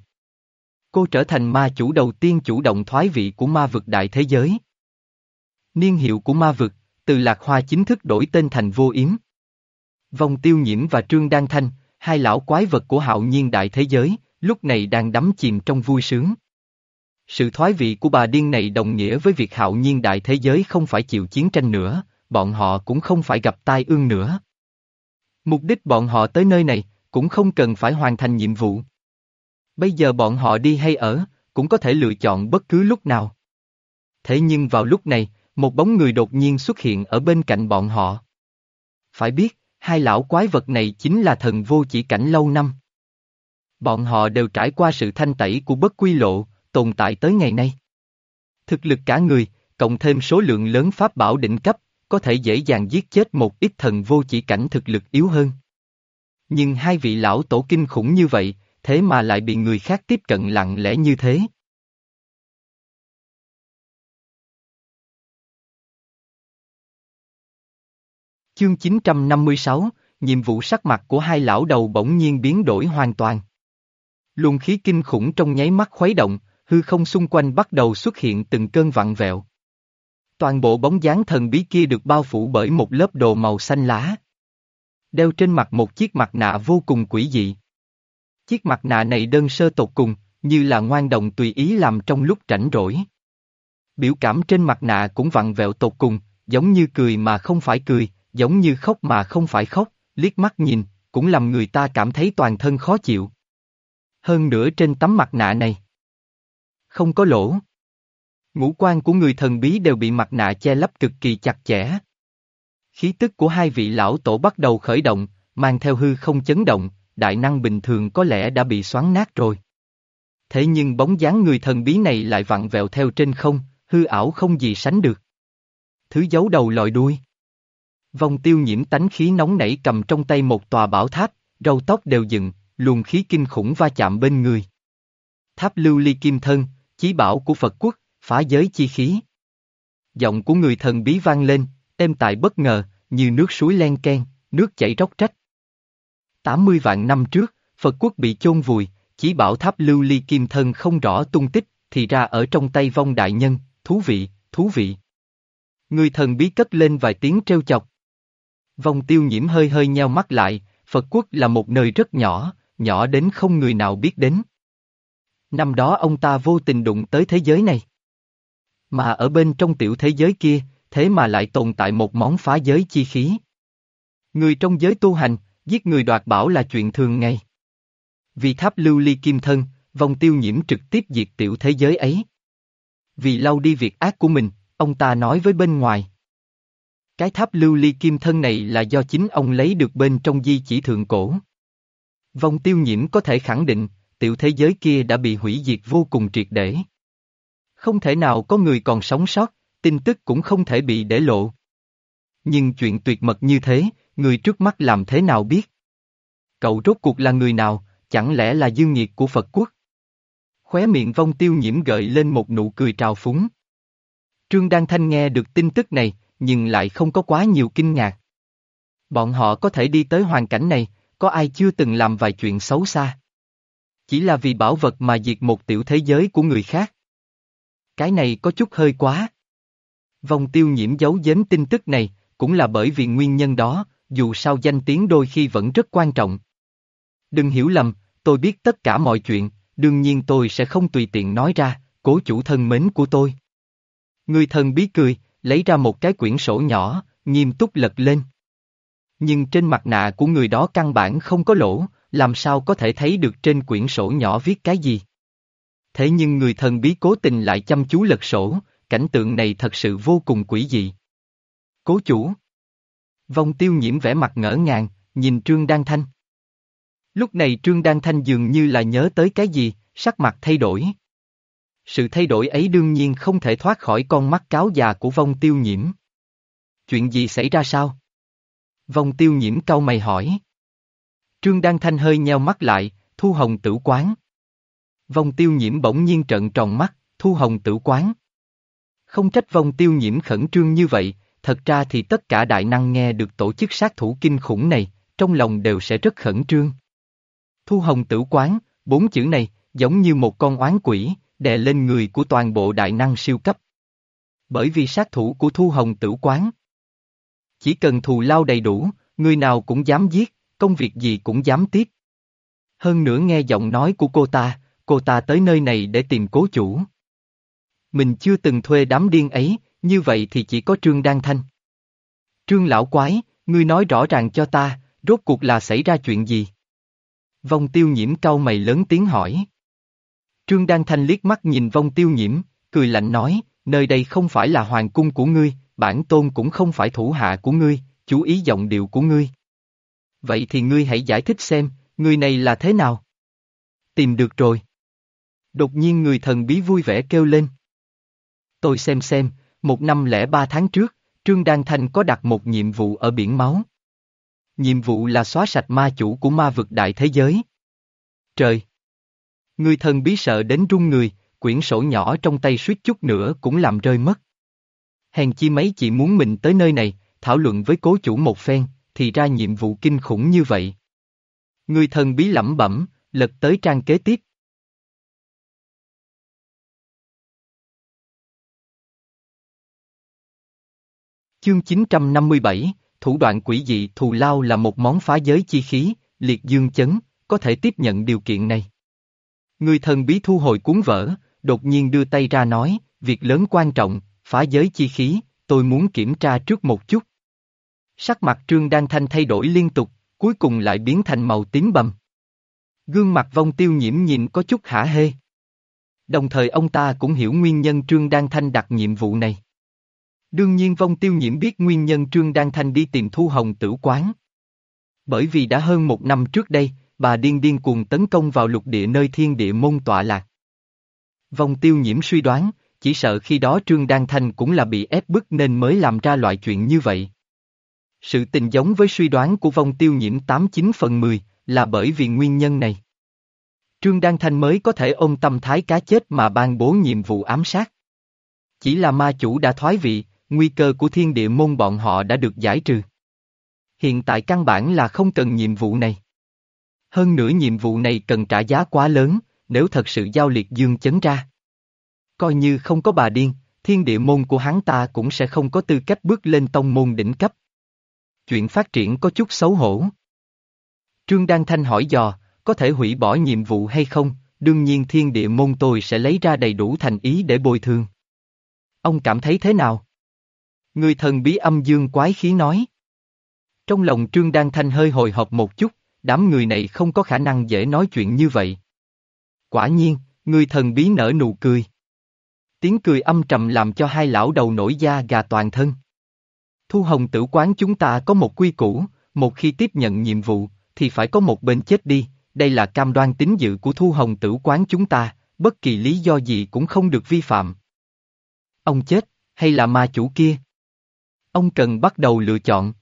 Cô trở thành ma chủ đầu tiên chủ động thoái vị của ma vực đại thế giới. Niên hiệu của ma vực, từ Lạc Hoa chính thức đổi tên thành Vô Yếm. Vong Tiêu Nhiễm và Trương Đan Thanh, hai lão quái vật của hạo nhiên đại thế giới, lúc này đang đắm chìm trong vui sướng. Sự thoái vị của bà điên này đồng nghĩa với việc hạo nhiên đại thế giới không phải chịu chiến tranh nữa, bọn họ cũng không phải gặp tai ương nữa. Mục đích bọn họ tới nơi này, cũng không cần phải hoàn thành nhiệm vụ. Bây giờ bọn họ đi hay ở, cũng có thể lựa chọn bất cứ lúc nào. Thế nhưng vào lúc này, một bóng người đột nhiên xuất hiện ở bên cạnh bọn họ. Phải biết, hai lão quái vật này chính là thần vô chỉ cảnh lâu năm. Bọn họ đều trải qua sự thanh tẩy của bất quy lộ, tồn tại tới ngày nay. Thực lực cả người, cộng thêm số lượng lớn pháp bảo đỉnh cấp, có thể dễ dàng giết chết một ít thần vô chỉ cảnh thực lực yếu hơn. Nhưng hai vị lão tổ kinh khủng như vậy, thế mà lại bị người khác tiếp cận lặng lẽ như thế. Chương 956, nhiệm vụ sắc mặt của hai lão đầu bỗng nhiên biến đổi hoàn toàn. Luồng khí kinh khủng trong nháy mắt khuấy động, hư không xung quanh bắt đầu xuất hiện từng cơn vặn vẹo. Toàn bộ bóng dáng thần bí kia được bao phủ bởi một lớp đồ màu xanh lá. Đeo trên mặt một chiếc mặt nạ vô cùng quỷ dị. Chiếc mặt nạ này đơn sơ tột cùng, như là ngoan đồng tùy ý làm trong lúc rảnh rỗi. Biểu cảm trên mặt nạ cũng vặn vẹo tột cùng, giống như cười mà không phải cười, giống như khóc mà không phải khóc, liếc mắt nhìn, cũng làm người ta cảm thấy toàn thân khó chịu. Hơn nữa trên tấm mặt nạ này. Không có lỗ. Ngũ quan của người thần bí đều bị mặt nạ che lấp cực kỳ chặt chẽ. Khí tức của hai vị lão tổ bắt đầu khởi động, mang theo hư không chấn động, đại năng bình thường có lẽ đã bị xoắn nát rồi. Thế nhưng bóng dáng người thần bí này lại vặn vẹo theo trên không, hư ảo không gì sánh được. Thứ giấu đầu lòi đuôi. Vong tiêu nhiễm tánh khí nóng nảy cầm trong tay một tòa bảo tháp, râu tóc đều dựng, luồng khí kinh khủng va chạm bên người. Tháp lưu ly kim thân, chí bảo của Phật quốc, phá giới chi khí. Giọng của người thần bí vang lên, êm tại bất ngờ, như nước suối len ken, nước chảy róc trách. 80 vạn năm trước, Phật quốc bị chôn vùi, chỉ bảo tháp lưu ly kim thân không rõ tung tích, thì ra ở trong tay vong đại nhân, thú vị, thú vị. Người thần bí cất lên vài tiếng treo chọc. Vong tiêu nhiễm hơi hơi nheo mắt lại, Phật quốc là một nơi rất nhỏ, nhỏ đến không người nào biết đến. Năm đó ông ta vô tình đụng tới thế giới này. Mà ở bên trong tiểu thế giới kia, thế mà lại tồn tại một món phá giới chi khí. Người trong giới tu hành, giết người đoạt bảo là chuyện thường ngày. Vì tháp lưu ly kim thân, vong tiêu nhiễm trực tiếp diệt tiểu thế giới ấy. Vì lau đi việc ác của mình, ông ta nói với bên ngoài. Cái tháp lưu ly kim thân này là do chính ông lấy được bên trong di chỉ thượng cổ. Vong tiêu nhiễm có thể khẳng định, tiểu thế giới kia đã bị hủy diệt vô cùng triệt để. Không thể nào có người còn sống sót, tin tức cũng không thể bị để lộ. Nhưng chuyện tuyệt mật như thế, người trước mắt làm thế nào biết? Cậu rốt cuộc là người nào, chẳng lẽ là dương nhiệt của Phật quốc? Khóe miệng vong tiêu nhiễm gợi lên một nụ cười trào phúng. Trương Đan Thanh nghe được tin tức này, nhưng lại không có quá nhiều kinh ngạc. Bọn họ có thể đi tới hoàn cảnh này, có ai chưa từng làm vài chuyện xấu xa? Chỉ là vì bảo vật mà diệt một tiểu thế giới của người khác. Cái này có chút hơi quá. Vong tiêu nhiễm giấu giếm tin tức này, cũng là bởi vì nguyên nhân đó, dù sao danh tiếng đôi khi vẫn rất quan trọng. Đừng hiểu lầm, tôi biết tất cả mọi chuyện, đương nhiên tôi sẽ không tùy tiện nói ra, cố chủ thân mến của tôi. Người thần bí cười, lấy ra một cái quyển sổ nhỏ, nghiêm túc lật lên. Nhưng trên mặt nạ của người đó căn bản không có lỗ, làm sao có thể thấy được trên quyển sổ nhỏ viết cái gì. Thế nhưng người thần bí cố tình lại chăm chú lật sổ, cảnh tượng này thật sự vô cùng quỷ dị. Cố chủ. Vong tiêu nhiễm vẻ mặt ngỡ ngàng, nhìn Trương Đan Thanh. Lúc này Trương Đan Thanh dường như là nhớ tới cái gì, sắc mặt thay đổi. Sự thay đổi ấy đương nhiên không thể thoát khỏi con mắt cáo già của vong tiêu nhiễm. Chuyện gì xảy ra sao? Vong tiêu nhiễm cau mày hỏi. Trương Đan Thanh hơi nheo mắt lại, thu hồng tử quán. Vong tiêu nhiễm bỗng nhiên trợn tròn mắt, thu hồng tử quán. Không trách vong tiêu nhiễm khẩn trương như vậy, thật ra thì tất cả đại năng nghe được tổ chức sát thủ kinh khủng này, trong lòng đều sẽ rất khẩn trương. Thu hồng tử quán, bốn chữ này, giống như một con oán quỷ, đè lên người của toàn bộ đại năng siêu cấp. Bởi vì sát thủ của thu hồng tử quán. Chỉ cần thù lao đầy đủ, người nào cũng dám giết, công việc gì cũng dám tiếp. Hơn nữa nghe giọng nói của cô ta, cô ta tới nơi này để tìm cố chủ. Mình chưa từng thuê đám điên ấy, như vậy thì chỉ có Trương Đan Thanh. Trương lão quái, ngươi nói rõ ràng cho ta, rốt cuộc là xảy ra chuyện gì? Vong tiêu nhiễm cau mày lớn tiếng hỏi. Trương Đan Thanh liếc mắt nhìn vong tiêu nhiễm, cười lạnh nói, nơi đây không phải là hoàng cung của ngươi, bản tôn cũng không phải thủ hạ của ngươi, chú ý giọng điệu của ngươi. Vậy thì ngươi hãy giải thích xem, người này là thế nào? Tìm được rồi. Đột nhiên người thần bí vui vẻ kêu lên. Tôi xem xem, một năm lẻ ba tháng trước, Trương Đan Thanh có đặt một nhiệm vụ ở biển máu. Nhiệm vụ là xóa sạch ma chủ của ma vực đại thế giới. Trời! Người thần bí sợ đến run người, quyển sổ nhỏ trong tay suýt chút nữa cũng làm rơi mất. Hèn chi mấy chị muốn mình tới nơi này, thảo luận với cố chủ một phen, thì ra nhiệm vụ kinh khủng như vậy. Người thần bí lẩm bẩm, lật tới trang kế tiếp. Chương 957, thủ đoạn quỷ dị thù lao là một món phá giới chi khí, liệt dương chấn, có thể tiếp nhận điều kiện này. Người thần bí thu hồi cuốn vở, đột nhiên đưa tay ra nói, việc lớn quan trọng, phá giới chi khí, tôi muốn kiểm tra trước một chút. Sắc mặt Trương Đan Thanh thay đổi liên tục, cuối cùng lại biến thành màu tím bầm. Gương mặt vong tiêu nhiễm nhìn có chút hả hê. Đồng thời ông ta cũng hiểu nguyên nhân Trương Đan Thanh đặt nhiệm vụ này. Đương nhiên vong tiêu nhiễm biết nguyên nhân Trương Đan Thanh đi tìm Thu Hồng tử quán. Bởi vì đã hơn một năm trước đây, bà điên điên cuồng tấn công vào lục địa nơi thiên địa môn tọa lạc. Vong tiêu nhiễm suy đoán, chỉ sợ khi đó Trương Đan Thanh cũng là bị ép bức nên mới làm ra loại chuyện như vậy. Sự tình giống với suy đoán của vong tiêu nhiễm 89 phần 10, là bởi vì nguyên nhân này. Trương Đan Thanh mới có thể ôm tâm thái cá chết mà ban bố nhiệm vụ ám sát. Chỉ là ma chủ đã thoái vị, nguy cơ của thiên địa môn bọn họ đã được giải trừ. Hiện tại căn bản là không cần nhiệm vụ này. Hơn nữa nhiệm vụ này cần trả giá quá lớn, nếu thật sự giao liệt dương chấn ra. Coi như không có bà điên, thiên địa môn của hắn ta cũng sẽ không có tư cách bước lên tông môn đỉnh cấp. Chuyện phát triển có chút xấu hổ. Trương Đan Thanh hỏi dò, có thể hủy bỏ nhiệm vụ hay không, đương nhiên thiên địa môn tôi sẽ lấy ra đầy đủ thành ý để bồi thường. Ông cảm thấy thế nào? Người thần bí âm dương quái khí nói. Trong lòng Trương Đan Thanh hơi hồi hộp một chút, đám người này không có khả năng dễ nói chuyện như vậy. Quả nhiên, người thần bí nở nụ cười. Tiếng cười âm trầm làm cho hai lão đầu nổi da gà toàn thân. Thu hồng tử quán chúng ta có một quy củ, một khi tiếp nhận nhiệm vụ, thì phải có một bên chết đi, đây là cam đoan tín dự của thu hồng tử quán chúng ta, bất kỳ lý do gì cũng không được vi phạm. Ông chết, hay là ma chủ kia? Ông cần bắt đầu lựa chọn.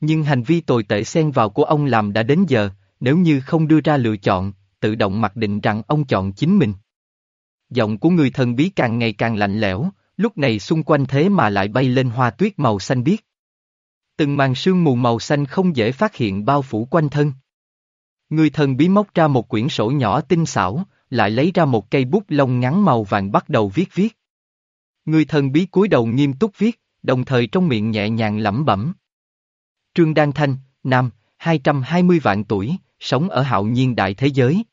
Nhưng hành vi tồi tệ xen vào của ông làm đã đến giờ, nếu như không đưa ra lựa chọn, tự động mặc định rằng ông chọn chính mình. Giọng của người thần bí càng ngày càng lạnh lẽo, lúc này xung quanh thế mà lại bay lên hoa tuyết màu xanh biếc. Từng màn sương mù màu xanh không dễ phát hiện bao phủ quanh thân. Người thần bí móc ra một quyển sổ nhỏ tinh xảo, lại lấy ra một cây bút lông ngắn màu vàng bắt đầu viết viết. Người thần bí cúi đầu nghiêm túc viết, đồng thời trong miệng nhẹ nhàng lẩm bẩm. Trương Đan Thanh, Nam, 220 vạn tuổi, sống ở hạo nhiên đại thế giới.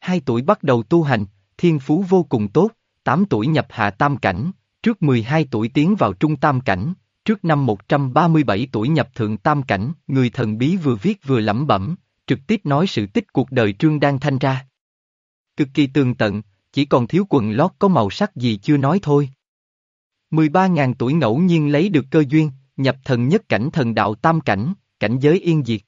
Hai tuổi bắt đầu tu hành, thiên phú vô cùng tốt, 8 tuổi nhập hạ tam cảnh, trước 12 tuổi tiến vào trung tam cảnh, trước năm 137 tuổi nhập thượng tam cảnh, người thần bí vừa viết vừa lẩm bẩm, trực tiếp nói sự tích cuộc đời Trương Đan Thanh ra. Cực kỳ tường tận, chỉ còn thiếu quần lót có màu sắc gì chưa nói thôi. 13.000 tuổi ngẫu nhiên lấy được cơ duyên, nhập thần nhất cảnh thần đạo tam cảnh, cảnh giới yên diệt.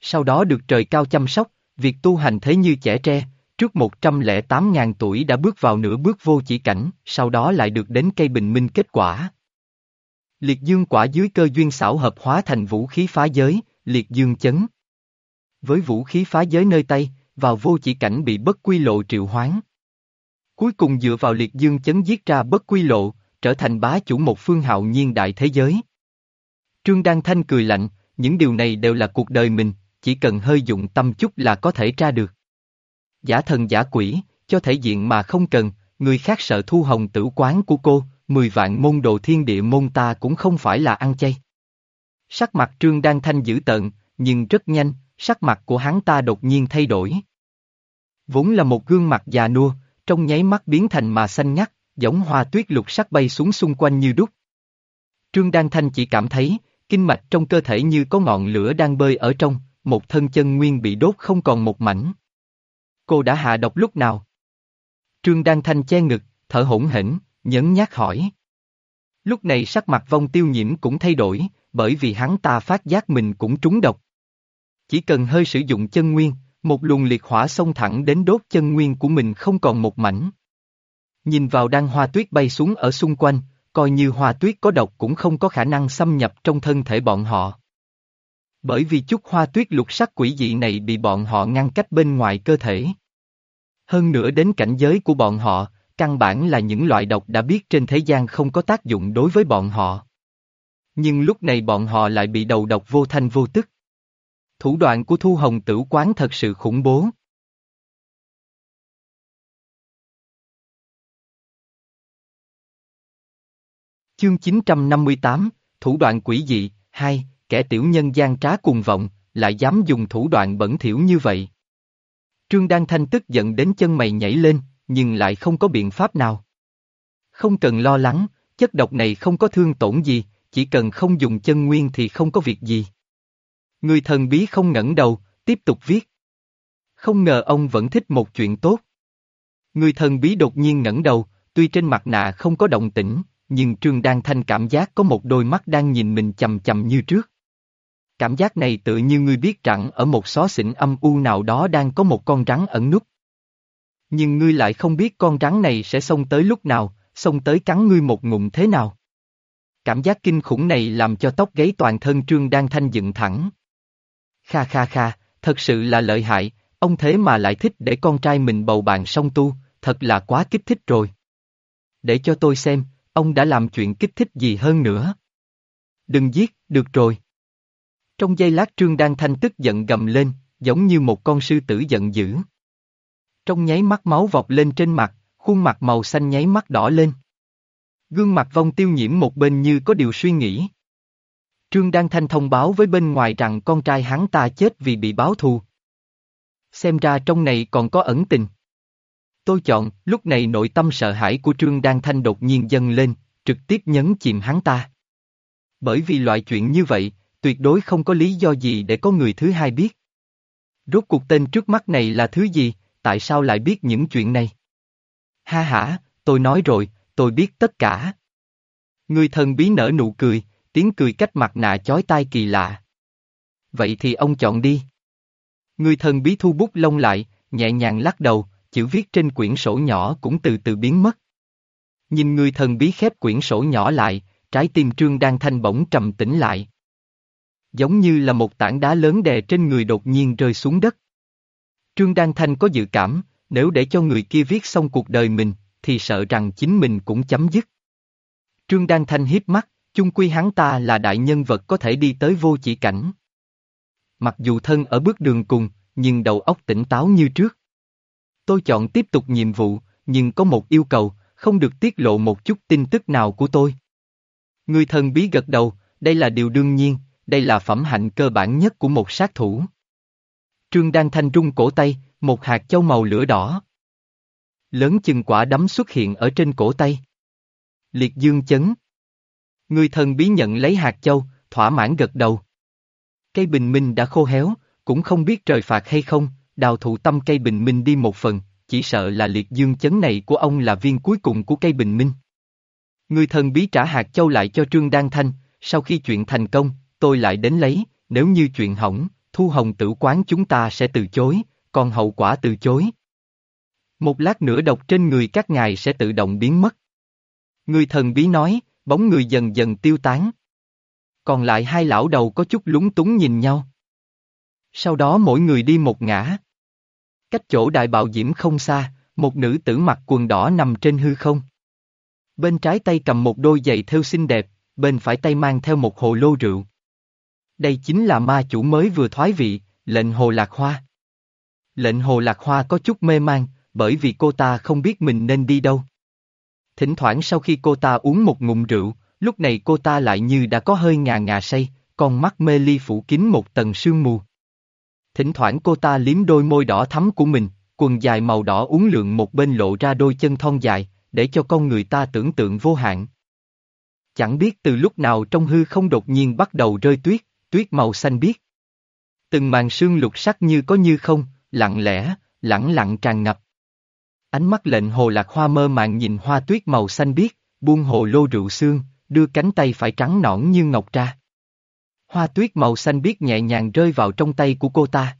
Sau đó được trời cao chăm sóc, việc tu hành thế như trẻ tre, trước 108.000 tuổi đã bước vào nửa bước vô chỉ cảnh, sau đó lại được đến cây bình minh kết quả. Liệt dương quả dưới cơ duyên xảo hợp hóa thành vũ khí phá giới, liệt dương chấn. Với vũ khí phá giới nơi tay, vào vô chỉ cảnh bị bất quy lộ triệu hoán. Cuối cùng dựa vào liệt dương chấn giết ra bất quy lộ, trở thành bá chủ một phương hạo nhiên đại thế giới. Trương Đăng Thanh cười lạnh, những điều này đều là cuộc đời mình, chỉ cần hơi dụng tâm chút là có thể tra được. Giả thần giả quỷ, cho thể diện mà không cần, người khác sợ thu hồng tử quán của cô, mười vạn môn đồ thiên địa môn ta cũng không phải là ăn chay. Sắc mặt Trương Đan Thanh dữ tợn, nhưng rất nhanh, sắc mặt của hắn ta đột nhiên thay đổi. Vốn là một gương mặt già nua, trong nháy mắt biến thành mà xanh ngắt, giống hoa tuyết lục sắc bay xuống xung quanh như đúc. Trương Đan Thanh chỉ cảm thấy, kinh mạch trong cơ thể như có ngọn lửa đang bơi ở trong, một thân chân nguyên bị đốt không còn một mảnh. Cô đã hạ độc lúc nào? Trương Đan Thanh che ngực, thở hổn hển, nhấn nhát hỏi. Lúc này sắc mặt vong tiêu nhiễm cũng thay đổi, bởi vì hắn ta phát giác mình cũng trúng độc. Chỉ cần hơi sử dụng chân nguyên, một luồng liệt hỏa xông thẳng đến đốt chân nguyên của mình không còn một mảnh. Nhìn vào đan hoa tuyết bay xuống ở xung quanh, coi như hoa tuyết có độc cũng không có khả năng xâm nhập trong thân thể bọn họ. Bởi vì chút hoa tuyết lục sắc quỷ dị này bị bọn họ ngăn cách bên ngoài cơ thể. Hơn nữa đến cảnh giới của bọn họ, căn bản là những loại độc đã biết trên thế gian không có tác dụng đối với bọn họ. Nhưng lúc này bọn họ lại bị đầu độc vô thanh vô tức. Thủ đoạn của Thu Hồng Tử Quán thật sự khủng bố. Chương 958, Thủ đoạn quỷ dị, hai, kẻ tiểu nhân gian trá cùng vọng, lại dám dùng thủ đoạn bẩn thỉu như vậy. Trương Đan Thanh tức giận đến chân mày nhảy lên, nhưng lại không có biện pháp nào. Không cần lo lắng, chất độc này không có thương tổn gì, chỉ cần không dùng chân nguyên thì không có việc gì. Người thần bí không ngẩng đầu, tiếp tục viết. Không ngờ ông vẫn thích một chuyện tốt. Người thần bí đột nhiên ngẩng đầu, tuy trên mặt nạ không có động tĩnh, nhưng Trương Đan Thanh cảm giác có một đôi mắt đang nhìn mình chầm chầm như trước. Cảm giác này tự như ngươi biết rằng ở một xó xỉnh âm u nào đó đang có một con rắn ẩn núp. Nhưng ngươi lại không biết con rắn này sẽ xông tới lúc nào, xông tới cắn ngươi một ngụm thế nào. Cảm giác kinh khủng này làm cho tóc gáy toàn thân Trương Đan Thanh dựng thẳng. Kha kha kha, thật sự là lợi hại, ông thế mà lại thích để con trai mình bầu bạn song tu, thật là quá kích thích rồi. Để cho tôi xem, ông đã làm chuyện kích thích gì hơn nữa. Đừng giết, được rồi. Trong giây lát Trương Đan Thanh tức giận gầm lên, giống như một con sư tử giận dữ. Trong nháy mắt máu vọt lên trên mặt, khuôn mặt màu xanh nháy mắt đỏ lên. Gương mặt vong tiêu nhiễm một bên như có điều suy nghĩ. Trương Đan Thanh thông báo với bên ngoài rằng con trai hắn ta chết vì bị báo thù. Xem ra trong này còn có ẩn tình. Tôi chọn, lúc này nội tâm sợ hãi của Trương Đan Thanh đột nhiên dâng lên, trực tiếp nhấn chìm hắn ta. Bởi vì loại chuyện như vậy, tuyệt đối không có lý do gì để có người thứ hai biết. Rốt cuộc tên trước mắt này là thứ gì, tại sao lại biết những chuyện này? Ha ha, tôi nói rồi, tôi biết tất cả. Người thần bí nở nụ cười, tiếng cười cách mặt nạ chói tai kỳ lạ. Vậy thì ông chọn đi. Người thần bí thu bút lông lại, nhẹ nhàng lắc đầu, chữ viết trên quyển sổ nhỏ cũng từ từ biến mất. Nhìn người thần bí khép quyển sổ nhỏ lại, trái tim trương đang thanh bỗng trầm tĩnh lại. Giống như là một tảng đá lớn đè trên người đột nhiên rơi xuống đất. Trương Đan Thanh có dự cảm, nếu để cho người kia viết xong cuộc đời mình, thì sợ rằng chính mình cũng chấm dứt. Trương Đan Thanh hiếp mắt, chung quy hắn ta là đại nhân vật có thể đi tới vô chỉ cảnh. Mặc dù thân ở bước đường cùng, nhưng đầu óc tỉnh táo như trước. Tôi chọn tiếp tục nhiệm vụ, nhưng có một yêu cầu, không được tiết lộ một chút tin tức nào của tôi. Người thần bí gật đầu, đây là điều đương nhiên, đây là phẩm hạnh cơ bản nhất của một sát thủ. Trương Đan Thanh rung cổ tay, một hạt châu màu lửa đỏ. Lớn chừng quả đấm xuất hiện ở trên cổ tay. Liệt dương chấn. Người thần bí nhận lấy hạt châu, thỏa mãn gật đầu. Cây bình minh đã khô héo, cũng không biết trời phạt hay không, đào thụ tâm cây bình minh đi một phần, chỉ sợ là liệt dương chấn này của ông là viên cuối cùng của cây bình minh. Người thần bí trả hạt châu lại cho Trương Đan Thanh, sau khi chuyện thành công, tôi lại đến lấy, nếu như chuyện hỏng, thu hồng tử quán chúng ta sẽ từ chối, còn hậu quả từ chối. Một lát nữa độc trên người các ngài sẽ tự động biến mất. Người thần bí nói, bóng người dần dần tiêu tán. Còn lại hai lão đầu có chút lúng túng nhìn nhau. Sau đó mỗi người đi một ngã. Cách chỗ đại bạo diễm không xa, một nữ tử mặc quần đỏ nằm trên hư không. Bên trái tay cầm một đôi giày thêu xinh đẹp, bên phải tay mang theo một hồ lô rượu. Đây chính là ma chủ mới vừa thoái vị, lệnh hồ lạc hoa. Lệnh hồ lạc hoa có chút mê mang, bởi vì cô ta không biết mình nên đi đâu. Thỉnh thoảng sau khi cô ta uống một ngụm rượu, lúc này cô ta lại như đã có hơi ngà ngà say, con mắt mê ly phủ kín một tầng sương mù. Thỉnh thoảng cô ta liếm đôi môi đỏ thắm của mình, quần dài màu đỏ uốn lượn một bên lộ ra đôi chân thon dài, để cho con người ta tưởng tượng vô hạn. Chẳng biết từ lúc nào trong hư không đột nhiên bắt đầu rơi tuyết, tuyết màu xanh biếc. Từng màn sương lục sắc như có như không, lặng lẽ, lặng lặng tràn ngập. Ánh mắt lệnh hồ lạc hoa mơ màng nhìn hoa tuyết màu xanh biếc, buông hồ lô rượu xương, đưa cánh tay phải trắng nõn như ngọc ra. Hoa tuyết màu xanh biếc nhẹ nhàng rơi vào trong tay của cô ta.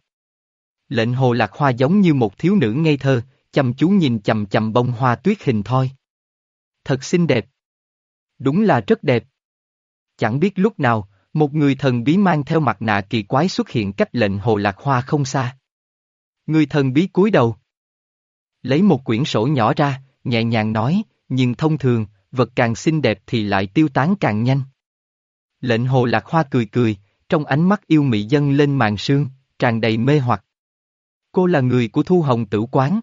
Lệnh hồ lạc hoa giống như một thiếu nữ ngây thơ, chăm chú nhìn chầm chầm bông hoa tuyết hình thoi. Thật xinh đẹp. Đúng là rất đẹp. Chẳng biết lúc nào, một người thần bí mang theo mặt nạ kỳ quái xuất hiện cách lệnh hồ lạc hoa không xa. Người thần bí cúi đầu. Lấy một quyển sổ nhỏ ra, nhẹ nhàng nói, nhưng thông thường, vật càng xinh đẹp thì lại tiêu tán càng nhanh. Lệnh hồ lạc hoa cười cười, trong ánh mắt yêu mị dân lên màn sương, tràn đầy mê hoặc. Cô là người của thu hồng tử quán.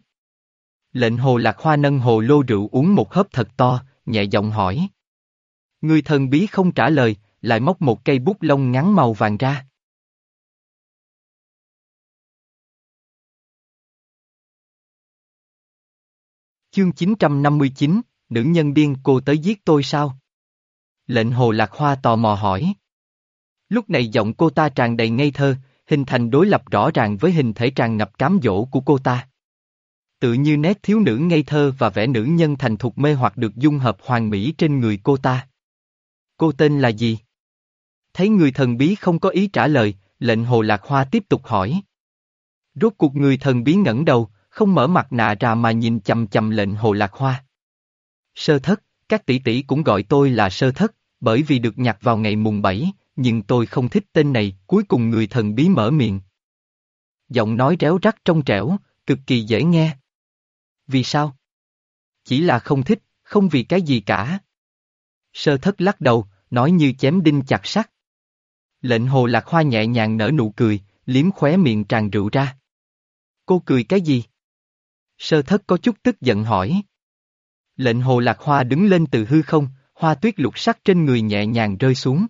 Lệnh hồ lạc hoa nâng hồ lô rượu uống một hớp thật to, nhẹ giọng hỏi. Người thần bí không trả lời, lại móc một cây bút lông ngắn màu vàng ra. Chương 959, nữ nhân điên cô tới giết tôi sao? Lệnh hồ lạc hoa tò mò hỏi. Lúc này giọng cô ta tràn đầy ngây thơ, hình thành đối lập rõ ràng với hình thể tràn ngập cám dỗ của cô ta. Tự như nét thiếu nữ ngây thơ và vẻ nữ nhân thành thục mê hoặc được dung hợp hoàn mỹ trên người cô ta. Cô tên là gì? Thấy người thần bí không có ý trả lời, lệnh hồ lạc hoa tiếp tục hỏi. Rốt cuộc người thần bí ngẩng đầu, không mở mặt nạ ra mà nhìn chầm chầm lệnh hồ lạc hoa. Sơ thất, các tỷ tỷ cũng gọi tôi là sơ thất, bởi vì được nhặt vào ngày mùng 7, nhưng tôi không thích tên này, cuối cùng người thần bí mở miệng. Giọng nói réo rắt trong trẻo, cực kỳ dễ nghe. Vì sao? Chỉ là không thích, không vì cái gì cả. Sơ thất lắc đầu, nói như chém đinh chặt sắt. Lệnh hồ lạc hoa nhẹ nhàng nở nụ cười, liếm khóe miệng tràn rượu ra. Cô cười cái gì? Sơ thất có chút tức giận hỏi. Lệnh hồ lạc hoa đứng lên từ hư không, hoa tuyết lục sắc trên người nhẹ nhàng rơi xuống.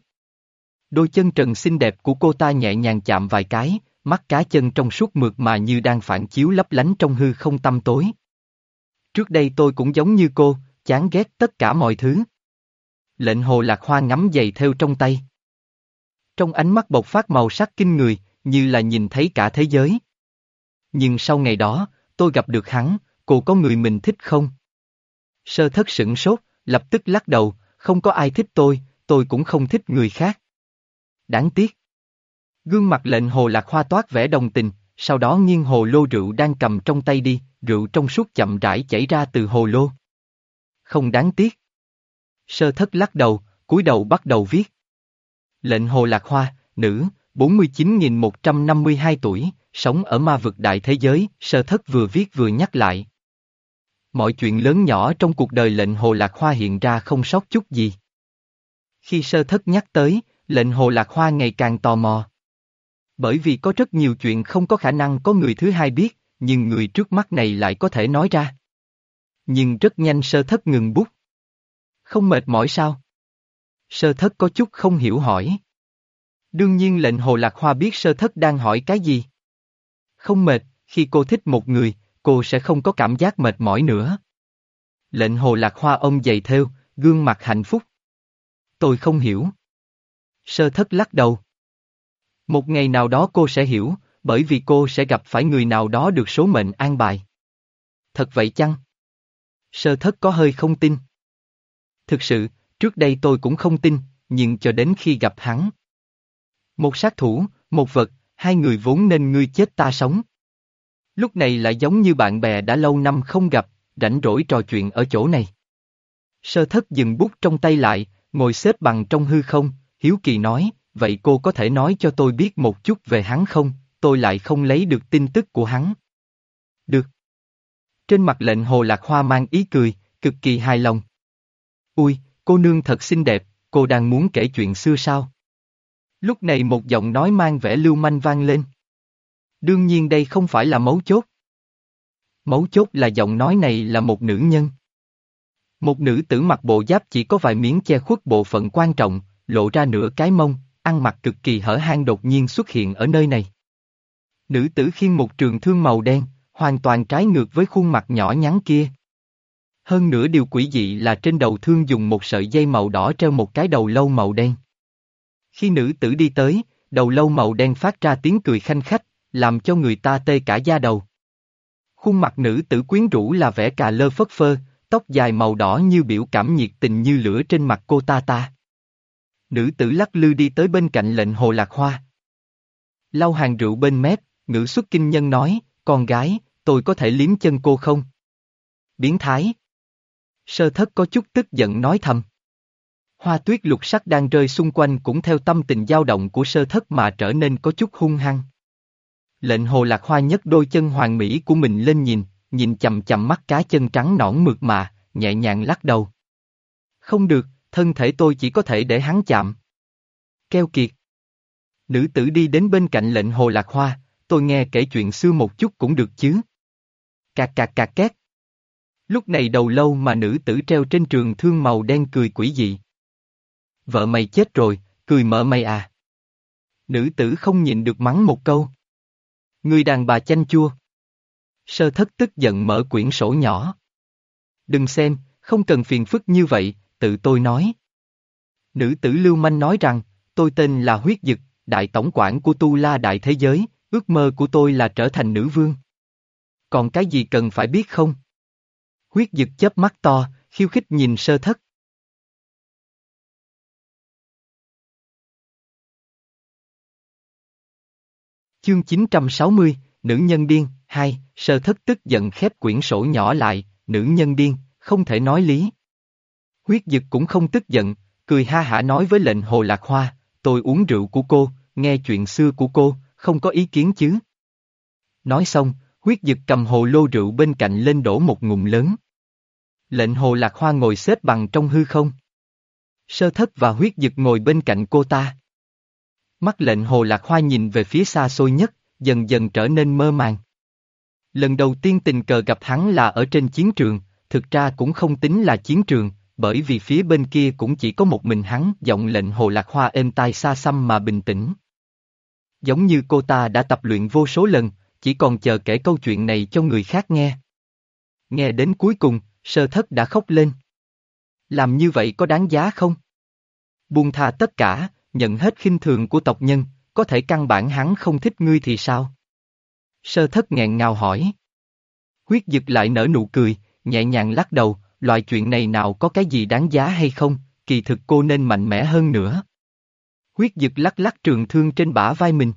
Đôi chân trần xinh đẹp của cô ta nhẹ nhàng chạm vài cái, mắt cá chân trong suốt mượt mà như đang phản chiếu lấp lánh trong hư không tâm tối. Trước đây tôi cũng giống như cô, chán ghét tất cả mọi thứ. Lệnh hồ lạc hoa ngắm giày theo trong tay. Trong ánh mắt bộc phát màu sắc kinh người, như là nhìn thấy cả thế giới. Nhưng sau ngày đó, tôi gặp được hắn, cô có người mình thích không? Sơ thất sửng sốt, lập tức lắc đầu, không có ai thích tôi, tôi cũng không thích người khác. Đáng tiếc. Gương mặt lệnh hồ lạc hoa toát vẻ đồng tình, sau đó nghiêng hồ lô rượu đang cầm trong tay đi, rượu trong suốt chậm rãi chảy ra từ hồ lô. Không đáng tiếc. Sơ thất lắc đầu, cúi đầu bắt đầu viết. Lệnh hồ lạc hoa, nữ, 49.152 tuổi, sống ở ma vực đại thế giới, sơ thất vừa viết vừa nhắc lại. Mọi chuyện lớn nhỏ trong cuộc đời lệnh hồ lạc hoa hiện ra không sót chút gì. Khi sơ thất nhắc tới, lệnh hồ lạc hoa ngày càng tò mò. Bởi vì có rất nhiều chuyện không có khả năng có người thứ hai biết, nhưng người trước mắt này lại có thể nói ra. Nhưng rất nhanh sơ thất ngừng bút. Không mệt mỏi sao? Sơ thất có chút không hiểu hỏi. Đương nhiên lệnh hồ lạc hoa biết sơ thất đang hỏi cái gì. Không mệt, khi cô thích một người, cô sẽ không có cảm giác mệt mỏi nữa. Lệnh hồ lạc hoa ông dày theo, gương mặt hạnh phúc. Tôi không hiểu. Sơ thất lắc đầu. Một ngày nào đó cô sẽ hiểu, bởi vì cô sẽ gặp phải người nào đó được số mệnh an bài. Thật vậy chăng? Sơ thất có hơi không tin. Thực sự, trước đây tôi cũng không tin, nhưng cho đến khi gặp hắn. Một sát thủ, một vật, hai người vốn nên ngươi chết ta sống. Lúc này lại giống như bạn bè đã lâu năm không gặp, rảnh rỗi trò chuyện ở chỗ này. Sơ thất dừng bút trong tay lại, ngồi xếp bằng trong hư không, Hiếu Kỳ nói, vậy cô có thể nói cho tôi biết một chút về hắn không, tôi lại không lấy được tin tức của hắn. Được. Trên mặt lệnh hồ lạc hoa mang ý cười, cực kỳ hài lòng. Ui, cô nương thật xinh đẹp, cô đang muốn kể chuyện xưa sao? Lúc này một giọng nói mang vẻ lưu manh vang lên. Đương nhiên đây không phải là mấu chốt. Mấu chốt là giọng nói này là một nữ nhân. Một nữ tử mặc bộ giáp chỉ có vài miếng che khuất bộ phận quan trọng, lộ ra nửa cái mông, ăn mặc cực kỳ hở hang đột nhiên xuất hiện ở nơi này. Nữ tử khiêng một trường thương màu đen, hoàn toàn trái ngược với khuôn mặt nhỏ nhắn kia. Hơn nữa điều quỷ dị là trên đầu thương dùng một sợi dây màu đỏ treo một cái đầu lâu màu đen. Khi nữ tử đi tới, đầu lâu màu đen phát ra tiếng cười khanh khách, làm cho người ta tê cả da đầu. Khuôn mặt nữ tử quyến rũ là vẻ cà lơ phất phơ, tóc dài màu đỏ như biểu cảm nhiệt tình như lửa trên mặt cô ta ta. Nữ tử lắc lư đi tới bên cạnh lệnh hồ lạc hoa. Lau hàng rượu bên mép, ngữ xuất kinh nhân nói, con gái, tôi có thể liếm chân cô không? Biến thái. Sơ thất có chút tức giận nói thầm. Hoa tuyết lục sắc đang rơi xung quanh cũng theo tâm tình dao động của sơ thất mà trở nên có chút hung hăng. Lệnh hồ lạc hoa nhấc đôi chân hoàng mỹ của mình lên nhìn, nhìn chầm chầm mắt cá chân trắng nõn mượt mà, nhẹ nhàng lắc đầu. Không được, thân thể tôi chỉ có thể để hắn chạm. Keo kiệt. Nữ tử đi đến bên cạnh lệnh hồ lạc hoa, tôi nghe kể chuyện xưa một chút cũng được chứ. Cạc cạc cạc két. Lúc này đầu lâu mà nữ tử treo trên trường thương màu đen cười quỷ dị. Vợ mày chết rồi, cười mợ mày à. Nữ tử không nhìn được mắng một câu. Người đàn bà chanh chua. Sơ thất tức giận mở quyển sổ nhỏ. Đừng xem, không cần phiền phức như vậy, tự tôi nói. Nữ tử lưu manh nói rằng, tôi tên là huyết dực, đại tổng quản của tu la đại thế giới, ước mơ của tôi là trở thành nữ vương. Còn cái gì cần phải biết không? Huyết dực chớp mắt to, khiêu khích nhìn sơ thất. Chương 960, Nữ nhân điên, hai, sơ thất tức giận khép quyển sổ nhỏ lại, nữ nhân điên, không thể nói lý. Huyết dực cũng không tức giận, cười ha hả nói với lệnh hồ lạc hoa, tôi uống rượu của cô, nghe chuyện xưa của cô, không có ý kiến chứ. Nói xong, huyết dực cầm hồ lô rượu bên cạnh lên đổ một ngụm lớn. Lệnh hồ lạc hoa ngồi xếp bằng trong hư không. Sơ thất và huyết dực ngồi bên cạnh cô ta. Mắt lệnh hồ lạc hoa nhìn về phía xa xôi nhất, dần dần trở nên mơ màng. Lần đầu tiên tình cờ gặp hắn là ở trên chiến trường, thực ra cũng không tính là chiến trường, bởi vì phía bên kia cũng chỉ có một mình hắn, giọng lệnh hồ lạc hoa êm tai xa xăm mà bình tĩnh. Giống như cô ta đã tập luyện vô số lần, chỉ còn chờ kể câu chuyện này cho người khác nghe. Nghe đến cuối cùng, sơ thất đã khóc lên. Làm như vậy có đáng giá không? Buông tha tất cả, nhận hết khinh thường của tộc nhân, có thể căn bản hắn không thích ngươi thì sao? Sơ thất nghẹn ngào hỏi. Huyết dực lại nở nụ cười, nhẹ nhàng lắc đầu, loại chuyện này nào có cái gì đáng giá hay không, kỳ thực cô nên mạnh mẽ hơn nữa. Huyết dực lắc lắc trường thương trên bả vai mình.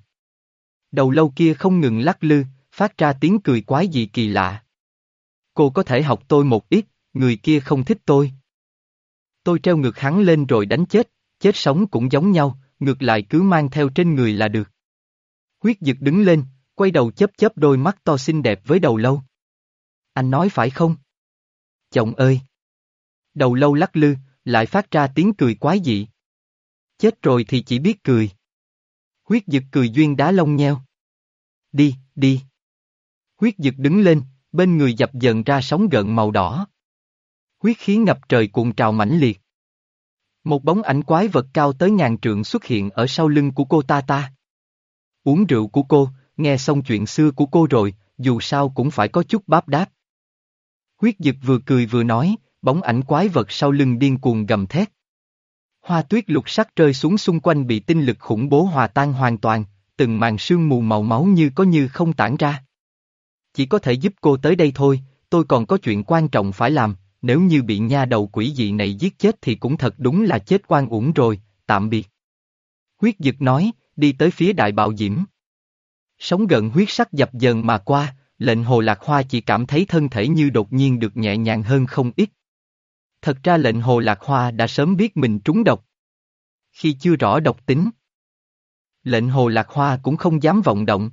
Đầu lâu kia không ngừng lắc lư, phát ra tiếng cười quái dị kỳ lạ. Cô có thể học tôi một ít, người kia không thích tôi. Tôi treo ngược hắn lên rồi đánh chết, chết sống cũng giống nhau, ngược lại cứ mang theo trên người là được. Huyết dực đứng lên, quay đầu chớp chớp đôi mắt to xinh đẹp với đầu lâu. Anh nói phải không? Chồng ơi! Đầu lâu lắc lư, lại phát ra tiếng cười quái dị. Chết rồi thì chỉ biết cười. Huyết dực cười duyên đá lông nheo. Đi, đi. Huyết dực đứng lên, bên người dập dần ra sóng gợn màu đỏ. Huyết khí ngập trời cuộn trào mãnh liệt. Một bóng ảnh quái vật cao tới ngàn trượng xuất hiện ở sau lưng của cô ta ta. Uống rượu của cô, nghe xong chuyện xưa của cô rồi, dù sao cũng phải có chút báp đáp. Huyết dực vừa cười vừa nói, bóng ảnh quái vật sau lưng điên cuồng gầm thét. Hoa tuyết lục sắc rơi xuống xung quanh bị tinh lực khủng bố hòa tan hoàn toàn, từng màn sương mù màu máu như có như không tản ra. Chỉ có thể giúp cô tới đây thôi, tôi còn có chuyện quan trọng phải làm, nếu như bị nha đầu quỷ dị này giết chết thì cũng thật đúng là chết quan uổng rồi, tạm biệt. Huyết dực nói, đi tới phía đại bạo diễm. Sống gần huyết sắc dập dần mà qua, lệnh hồ lạc hoa chỉ cảm thấy thân thể như đột nhiên được nhẹ nhàng hơn không ít. Thật ra lệnh hồ lạc hoa đã sớm biết mình trúng độc. Khi chưa rõ độc tính, lệnh hồ lạc hoa cũng không dám vọng động.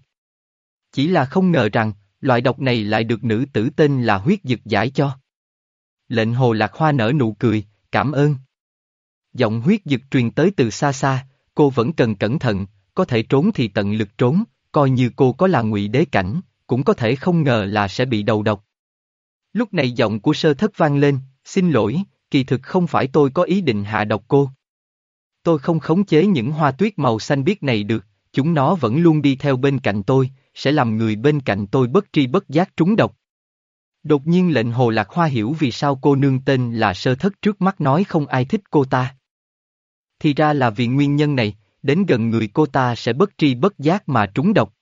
Chỉ là không ngờ rằng, loại độc này lại được nữ tử tên là huyết dực giải cho. Lệnh hồ lạc hoa nở nụ cười, cảm ơn. Giọng huyết dực truyền tới từ xa xa, cô vẫn cần cẩn thận, có thể trốn thì tận lực trốn, coi như cô có là ngụy đế cảnh, cũng có thể không ngờ là sẽ bị đầu độc. Lúc này giọng của sơ thất vang lên, xin lỗi, kỳ thực không phải tôi có ý định hạ độc cô. Tôi không khống chế những hoa tuyết màu xanh biếc này được, chúng nó vẫn luôn đi theo bên cạnh tôi, sẽ làm người bên cạnh tôi bất tri bất giác trúng độc. Đột nhiên lệnh hồ lạc hoa hiểu vì sao cô nương tên là sơ thất trước mắt nói không ai thích cô ta. Thì ra là vì nguyên nhân này, đến gần người cô ta sẽ bất tri bất giác mà trúng độc.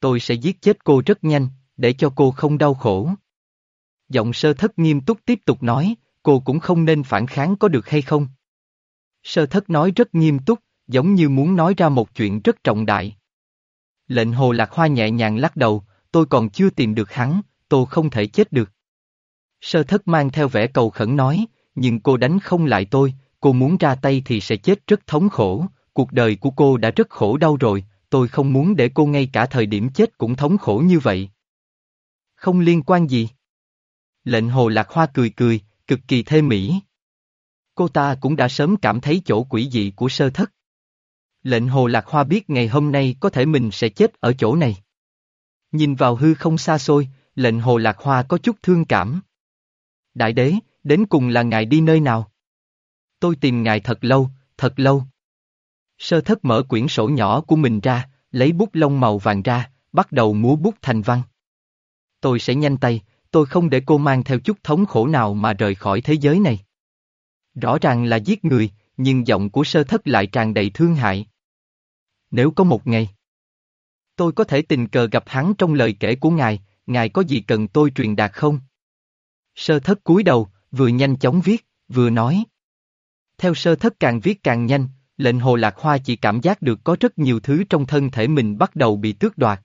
Tôi sẽ giết chết cô rất nhanh, để cho cô không đau khổ. Giọng sơ thất nghiêm túc tiếp tục nói, cô cũng không nên phản kháng có được hay không? Sơ thất nói rất nghiêm túc, giống như muốn nói ra một chuyện rất trọng đại. Lệnh hồ lạc hoa nhẹ nhàng lắc đầu, tôi còn chưa tìm được hắn, tôi không thể chết được. Sơ thất mang theo vẻ cầu khẩn nói, nhưng cô đánh không lại tôi, cô muốn ra tay thì sẽ chết rất thống khổ, cuộc đời của cô đã rất khổ đau rồi, tôi không muốn để cô ngay cả thời điểm chết cũng thống khổ như vậy. Không liên quan gì. Lệnh hồ lạc hoa cười cười, cực kỳ thê mỹ. Cô ta cũng đã sớm cảm thấy chỗ quỷ dị của sơ thất. Lệnh hồ lạc hoa biết ngày hôm nay có thể mình sẽ chết ở chỗ này. Nhìn vào hư không xa xôi, lệnh hồ lạc hoa có chút thương cảm. Đại đế, đến cùng là ngài đi nơi nào? Tôi tìm ngài thật lâu, thật lâu. Sơ thất mở quyển sổ nhỏ của mình ra, lấy bút lông màu vàng ra, bắt đầu múa bút thành văn. Tôi sẽ nhanh tay, tôi không để cô mang theo chút thống khổ nào mà rời khỏi thế giới này. Rõ ràng là giết người, nhưng giọng của sơ thất lại tràn đầy thương hại. Nếu có một ngày, tôi có thể tình cờ gặp hắn trong lời kể của ngài, ngài có gì cần tôi truyền đạt không? Sơ thất cúi đầu, vừa nhanh chóng viết, vừa nói. Theo sơ thất càng viết càng nhanh, lệnh hồ lạc hoa chỉ cảm giác được có rất nhiều thứ trong thân thể mình bắt đầu bị tước đoạt.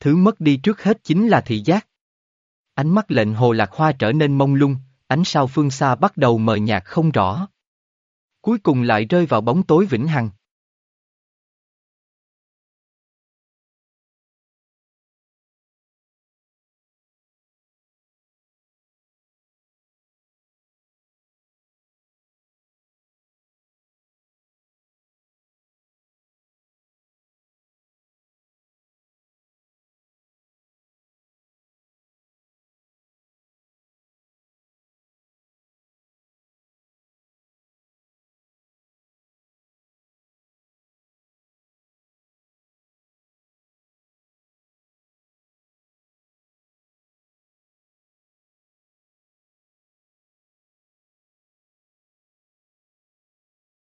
Thứ mất đi trước hết chính là thị giác. Ánh mắt lệnh hồ lạc hoa trở nên mông lung, ánh sao phương xa bắt đầu mờ nhạt không rõ. Cuối cùng lại rơi vào bóng tối vĩnh hằng.